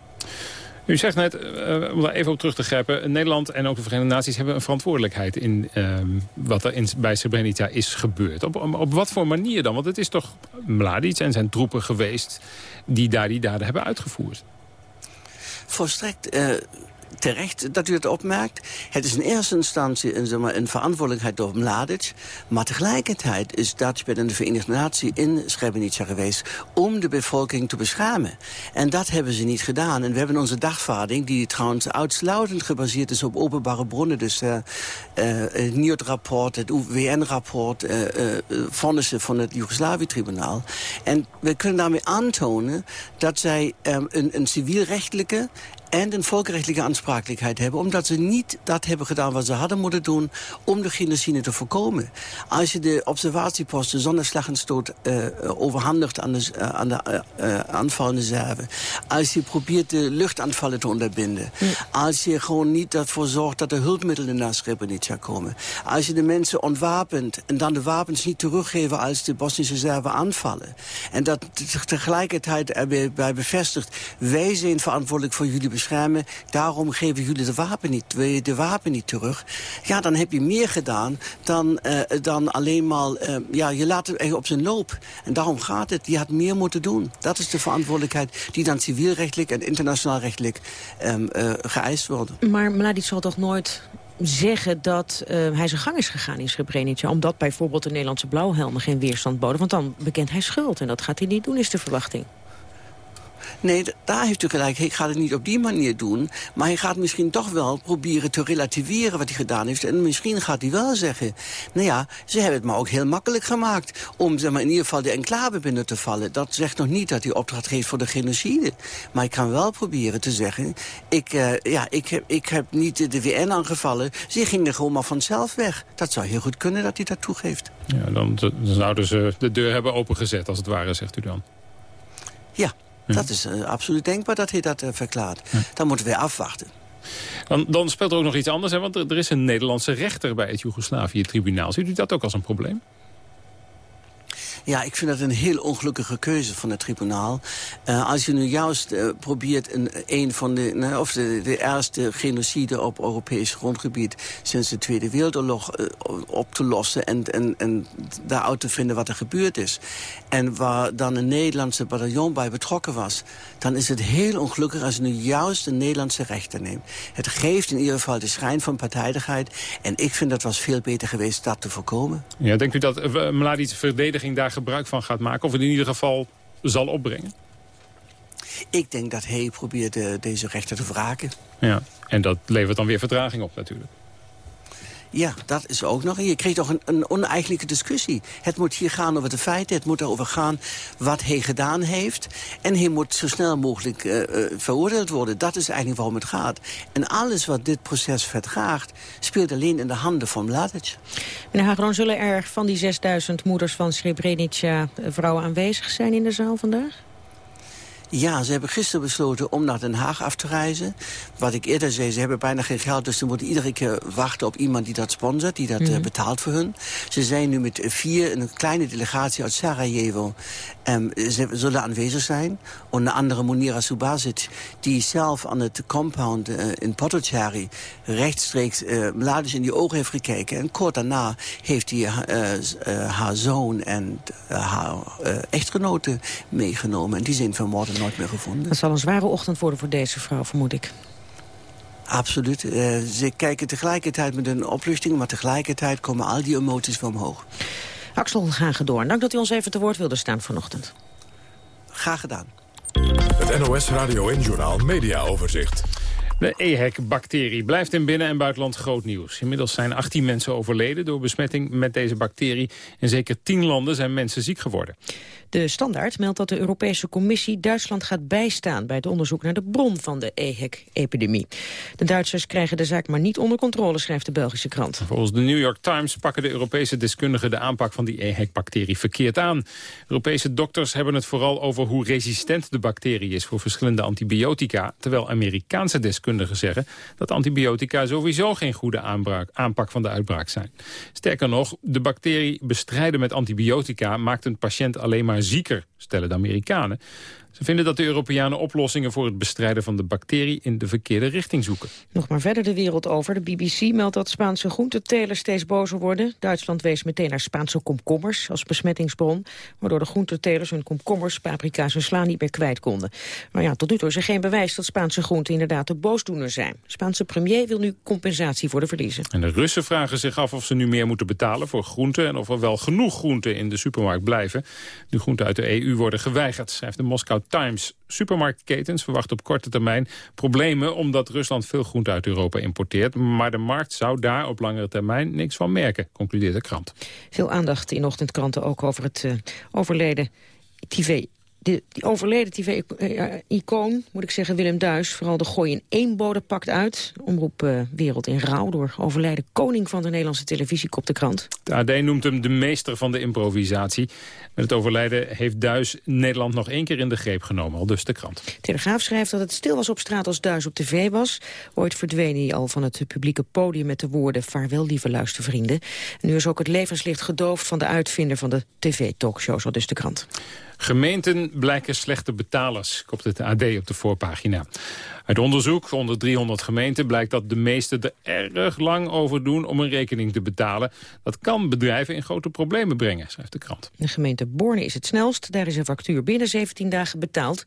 U zegt net, uh, om daar even op terug te grijpen... Nederland en ook de Verenigde Naties hebben een verantwoordelijkheid... in uh, wat er in, bij Srebrenica is gebeurd. Op, op, op, wat voor manier dan? Want het is toch Mladic en zijn troepen geweest... die daar die daden hebben uitgevoerd. Volstrekt uh, terecht dat u het opmerkt. Het is in eerste instantie een, zeg maar, verantwoordelijkheid door Mladic. Maar tegelijkertijd is Dutch bij de Verenigde Naties in Srebrenica geweest... om de bevolking te beschermen. En dat hebben ze niet gedaan. En we hebben onze dagvaarding, die trouwens uitsluitend gebaseerd is op openbare bronnen. Dus uh, uh, het NIOD-rapport, het WN-rapport, uh, vonnissen van het Joegoslavië-tribunaal. En we kunnen daarmee aantonen dat zij um, een, een civielrechtelijke en een volkenrechtelijke aansprakelijkheid hebben... omdat ze niet dat hebben gedaan wat ze hadden moeten doen... om de genocide te voorkomen. Als je de observatieposten zonder slag en stoot uh, overhandigt aan de, uh, aan de uh, aanvallende Serven... als je probeert de luchtaanvallen te onderbinden... Als je gewoon niet ervoor zorgt dat de hulpmiddelen naar Srebrenica komen... als je de mensen ontwapent en dan de wapens niet teruggeven... als de Bosnische Serven aanvallen... en dat tegelijkertijd erbij bevestigt... wij zijn verantwoordelijk voor jullie beschermen. Daarom geven jullie de wapen niet, de wapen niet terug. Ja, dan heb je meer gedaan dan, uh, dan alleen maar... Uh, ja, je laat echt op zijn loop. En daarom gaat het. Je had meer moeten doen. Dat is de verantwoordelijkheid die dan civielrechtelijk en internationaal rechtelijk um, uh, geëist wordt. Maar Mladic zal toch nooit zeggen dat hij zijn gang is gegaan in Srebrenica... omdat bijvoorbeeld de Nederlandse blauwhelmen geen weerstand boden. Want dan bekent hij schuld en dat gaat hij niet doen, is de verwachting. Nee, daar heeft u gelijk. Hij gaat het niet op die manier doen. Maar hij gaat misschien toch wel proberen te relativeren wat hij gedaan heeft. En misschien gaat hij wel zeggen... nou ja, ze hebben het maar ook heel makkelijk gemaakt... om zeg maar, in ieder geval de enclave binnen te vallen. Dat zegt nog niet dat hij opdracht geeft voor de genocide. Maar ik kan wel proberen te zeggen... ik, uh, ja, ik, heb, ik heb niet de WN aangevallen. Ze gingen gewoon maar vanzelf weg. Dat zou heel goed kunnen dat hij dat toegeeft. Ja, dan zouden ze de deur hebben opengezet, als het ware, zegt u dan. Ja, dat is uh, absoluut denkbaar dat hij dat uh, verklaart. Ja. Dan moeten we afwachten. Dan, dan, speelt er ook nog iets anders, hè? want er, er is een Nederlandse rechter bij het Joegoslavië-tribunaal. Ziet u dat ook als een probleem? Ja, ik vind dat een heel ongelukkige keuze van het tribunaal. Uh, als je nu juist uh, probeert een, een van de, nou, of de, de eerste genocide op Europees grondgebied sinds de Tweede Wereldoorlog uh, op te lossen en, en, en daaruit te vinden wat er gebeurd is. En waar dan een Nederlandse bataljon bij betrokken was, dan is het heel ongelukkig als je nu juist een Nederlandse rechter neemt. Het geeft in ieder geval de schijn van partijdigheid. En ik vind dat was veel beter geweest dat te voorkomen. Ja, denkt u dat Mladic verdediging daar gebruik van gaat maken? Of in ieder geval zal opbrengen? Ik denk dat hij probeert uh, deze rechter te wraken. Ja, en dat levert dan weer vertraging op natuurlijk. Ja, dat is ook nog. Je kreeg toch een, oneigenlijke discussie. Het moet hier gaan over de feiten. Het moet erover gaan wat hij gedaan heeft. En hij moet zo snel mogelijk uh, uh, veroordeeld worden. Dat is eigenlijk waarom het gaat. En alles wat dit proces vertraagt... speelt alleen in de handen van Mladic. Meneer Hagron, zullen er van die 6000 moeders van Srebrenica... vrouwen aanwezig zijn in de zaal vandaag? Ja, ze hebben gisteren besloten om naar Den Haag af te reizen. Wat ik eerder zei, ze hebben bijna geen geld... dus ze moeten iedere keer wachten op iemand die dat sponsort... die dat mm -hmm. uh, betaalt voor hun. Ze zijn nu met vier, een kleine delegatie uit Sarajevo... Um, ze zullen aanwezig zijn. Onder andere Munira Subasic, die zelf aan het compound uh, in Potocari... rechtstreeks uh, Mladic in die ogen heeft gekeken. En kort daarna heeft hij haar zoon en haar echtgenote meegenomen. En die zijn vanmorgen nooit meer gevonden. Dat zal een zware ochtend worden voor deze vrouw, vermoed ik. Absoluut. Uh, ze kijken tegelijkertijd met een opluchting... maar tegelijkertijd komen al die emoties van omhoog. Axel Hagedoorn, dank dat u ons even te woord wilde staan vanochtend. Graag gedaan. Het NOS Radio en Journaal Media Overzicht. De EHEC-bacterie blijft in binnen- en buitenland groot nieuws. Inmiddels zijn 18 mensen overleden door besmetting met deze bacterie. In zeker 10 landen zijn mensen ziek geworden. De Standaard meldt dat de Europese Commissie Duitsland gaat bijstaan... bij het onderzoek naar de bron van de EHEC-epidemie. De Duitsers krijgen de zaak maar niet onder controle, schrijft de Belgische krant. Volgens de New York Times pakken de Europese deskundigen... de aanpak van die EHEC-bacterie verkeerd aan. Europese dokters hebben het vooral over hoe resistent de bacterie is... voor verschillende antibiotica, terwijl Amerikaanse deskundigen zeggen... dat antibiotica sowieso geen goede aanpak van de uitbraak zijn. Sterker nog, de bacterie bestrijden met antibiotica... maakt een patiënt alleen maar zieker, stellen de Amerikanen. Ze vinden dat de Europeanen oplossingen voor het bestrijden van de bacterie in de verkeerde richting zoeken. Nog maar verder de wereld over. De BBC meldt dat Spaanse groentetelers steeds bozer worden. Duitsland wees meteen naar Spaanse komkommers als besmettingsbron, waardoor de groentetelers hun komkommers, paprika's en sla niet meer kwijt konden. Maar ja, tot nu toe is er geen bewijs dat Spaanse groenten inderdaad de boosdoener zijn. De Spaanse premier wil nu compensatie voor de verliezen. En de Russen vragen zich af of ze nu meer moeten betalen voor groenten en of er wel genoeg groenten in de supermarkt blijven. Nu groenten uit de EU worden geweigerd, schrijft de Moskou Times. Supermarktketens verwachten op korte termijn problemen... omdat Rusland veel groente uit Europa importeert. Maar de markt zou daar op langere termijn niks van merken, concludeert de krant. Veel aandacht in ochtendkranten ook over het uh, overleden TV de, die overleden tv-icoon, moet ik zeggen, Willem Duis... vooral de gooi in één bode pakt uit. Omroep uh, Wereld in Rouw door overlijden koning van de Nederlandse televisie, kop de krant. De AD noemt hem de meester van de improvisatie. Met het overlijden heeft Duis Nederland nog één keer in de greep genomen, al dus de krant. Telegraaf schrijft dat het stil was op straat als Duis op tv was. Ooit verdween hij al van het publieke podium met de woorden... vaarwel, lieve luistervrienden. En nu is ook het levenslicht gedoofd van de uitvinder van de tv-talkshows, al dus de krant. Gemeenten blijken slechte betalers, kopt het AD op de voorpagina. Uit onderzoek onder 300 gemeenten blijkt dat de meesten er erg lang over doen om een rekening te betalen. Dat kan bedrijven in grote problemen brengen, schrijft de krant. De gemeente Borne is het snelst. Daar is een factuur binnen 17 dagen betaald.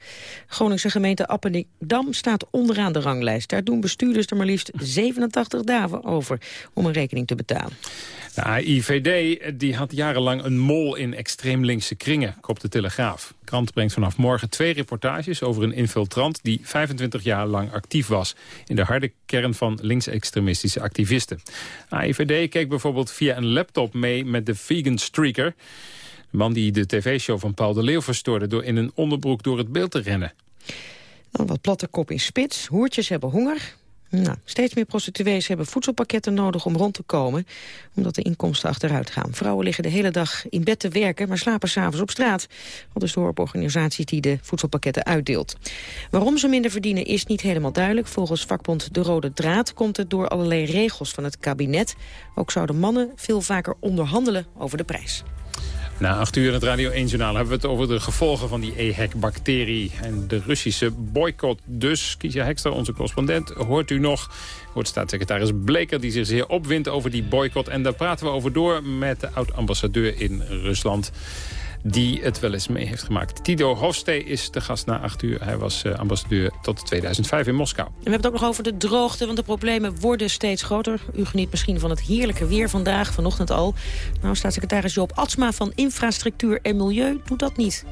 Groningse gemeente Appendam staat onderaan de ranglijst. Daar doen bestuurders er maar liefst 87 dagen over om een rekening te betalen. De AIVD die had jarenlang een mol in extreem linkse kringen, kopt de Telegraaf. Krant brengt vanaf morgen twee reportages over een infiltrant... die 25 jaar lang actief was in de harde kern van linksextremistische activisten. AIVD keek bijvoorbeeld via een laptop mee met de vegan streaker... de man die de tv-show van Paul de Leeuw verstoorde... door in een onderbroek door het beeld te rennen. Dan wat platte kop in spits. Hoertjes hebben honger. Nou, steeds meer prostituees hebben voedselpakketten nodig om rond te komen, omdat de inkomsten achteruit gaan. Vrouwen liggen de hele dag in bed te werken, maar slapen s'avonds op straat. Al dus de organisatie die de voedselpakketten uitdeelt. Waarom ze minder verdienen is niet helemaal duidelijk. Volgens vakbond De Rode Draad komt het door allerlei regels van het kabinet. Ook zouden mannen veel vaker onderhandelen over de prijs. Na acht uur in het Radio 1-journaal hebben we het over de gevolgen van die EHEC-bacterie en de Russische boycott. Dus, Kiesja Hekster, onze correspondent, hoort u nog... hoort staatssecretaris Bleker die zich zeer opwindt over die boycott. En daar praten we over door met de oud-ambassadeur in Rusland die het wel eens mee heeft gemaakt. Tido Hofstee is de gast na acht uur. Hij was uh, ambassadeur tot 2005 in Moskou. En we hebben het ook nog over de droogte, want de problemen worden steeds groter. U geniet misschien van het heerlijke weer vandaag, vanochtend al. Nou, staatssecretaris Joop Atsma van Infrastructuur en Milieu doet dat niet.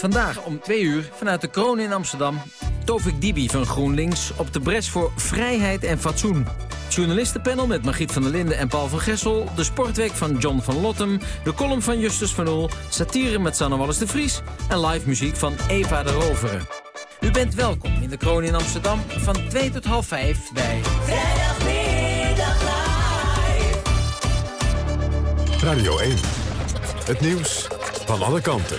Vandaag om twee uur vanuit de kroon in Amsterdam... Tovik Dibi van GroenLinks op de bres voor vrijheid en fatsoen. Journalistenpanel met Margriet van der Linden en Paul van Gessel... de sportweek van John van Lottem... de column van Justus van Oel... satire met Sanne Wallis de Vries... en live muziek van Eva de Roveren. U bent welkom in de kroon in Amsterdam van 2 tot half 5 bij... Vrijdagmiddag live. Radio 1. Het nieuws van alle kanten.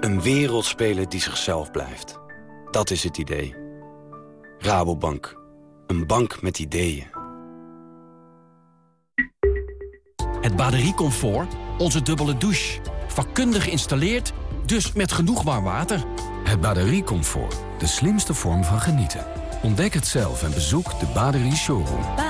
Een wereldspeler die zichzelf blijft. Dat is het idee. Rabobank. Een bank met ideeën. Batteriecomfort, onze dubbele douche. Vakkundig geïnstalleerd, dus met genoeg warm water. Het batteriecomfort, de slimste vorm van genieten. Ontdek het zelf en bezoek de Baderie Showroom.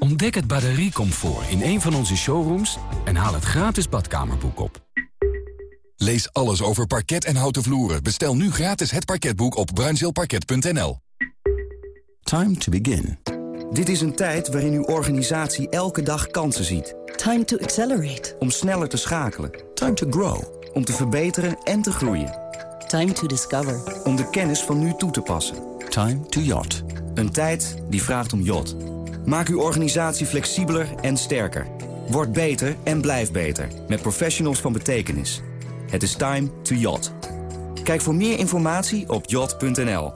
Ontdek het batteriecomfort in een van onze showrooms en haal het gratis badkamerboek op. Lees alles over parket en houten vloeren. Bestel nu gratis het parketboek op bruinzeelparket.nl. Time to begin. Dit is een tijd waarin uw organisatie elke dag kansen ziet. Time to accelerate. Om sneller te schakelen. Time to grow. Om te verbeteren en te groeien. Time to discover. Om de kennis van nu toe te passen. Time to yacht. Een tijd die vraagt om yacht. Maak uw organisatie flexibeler en sterker. Word beter en blijf beter. Met professionals van betekenis. Het is time to yacht. Kijk voor meer informatie op yacht.nl.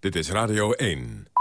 Dit is Radio 1.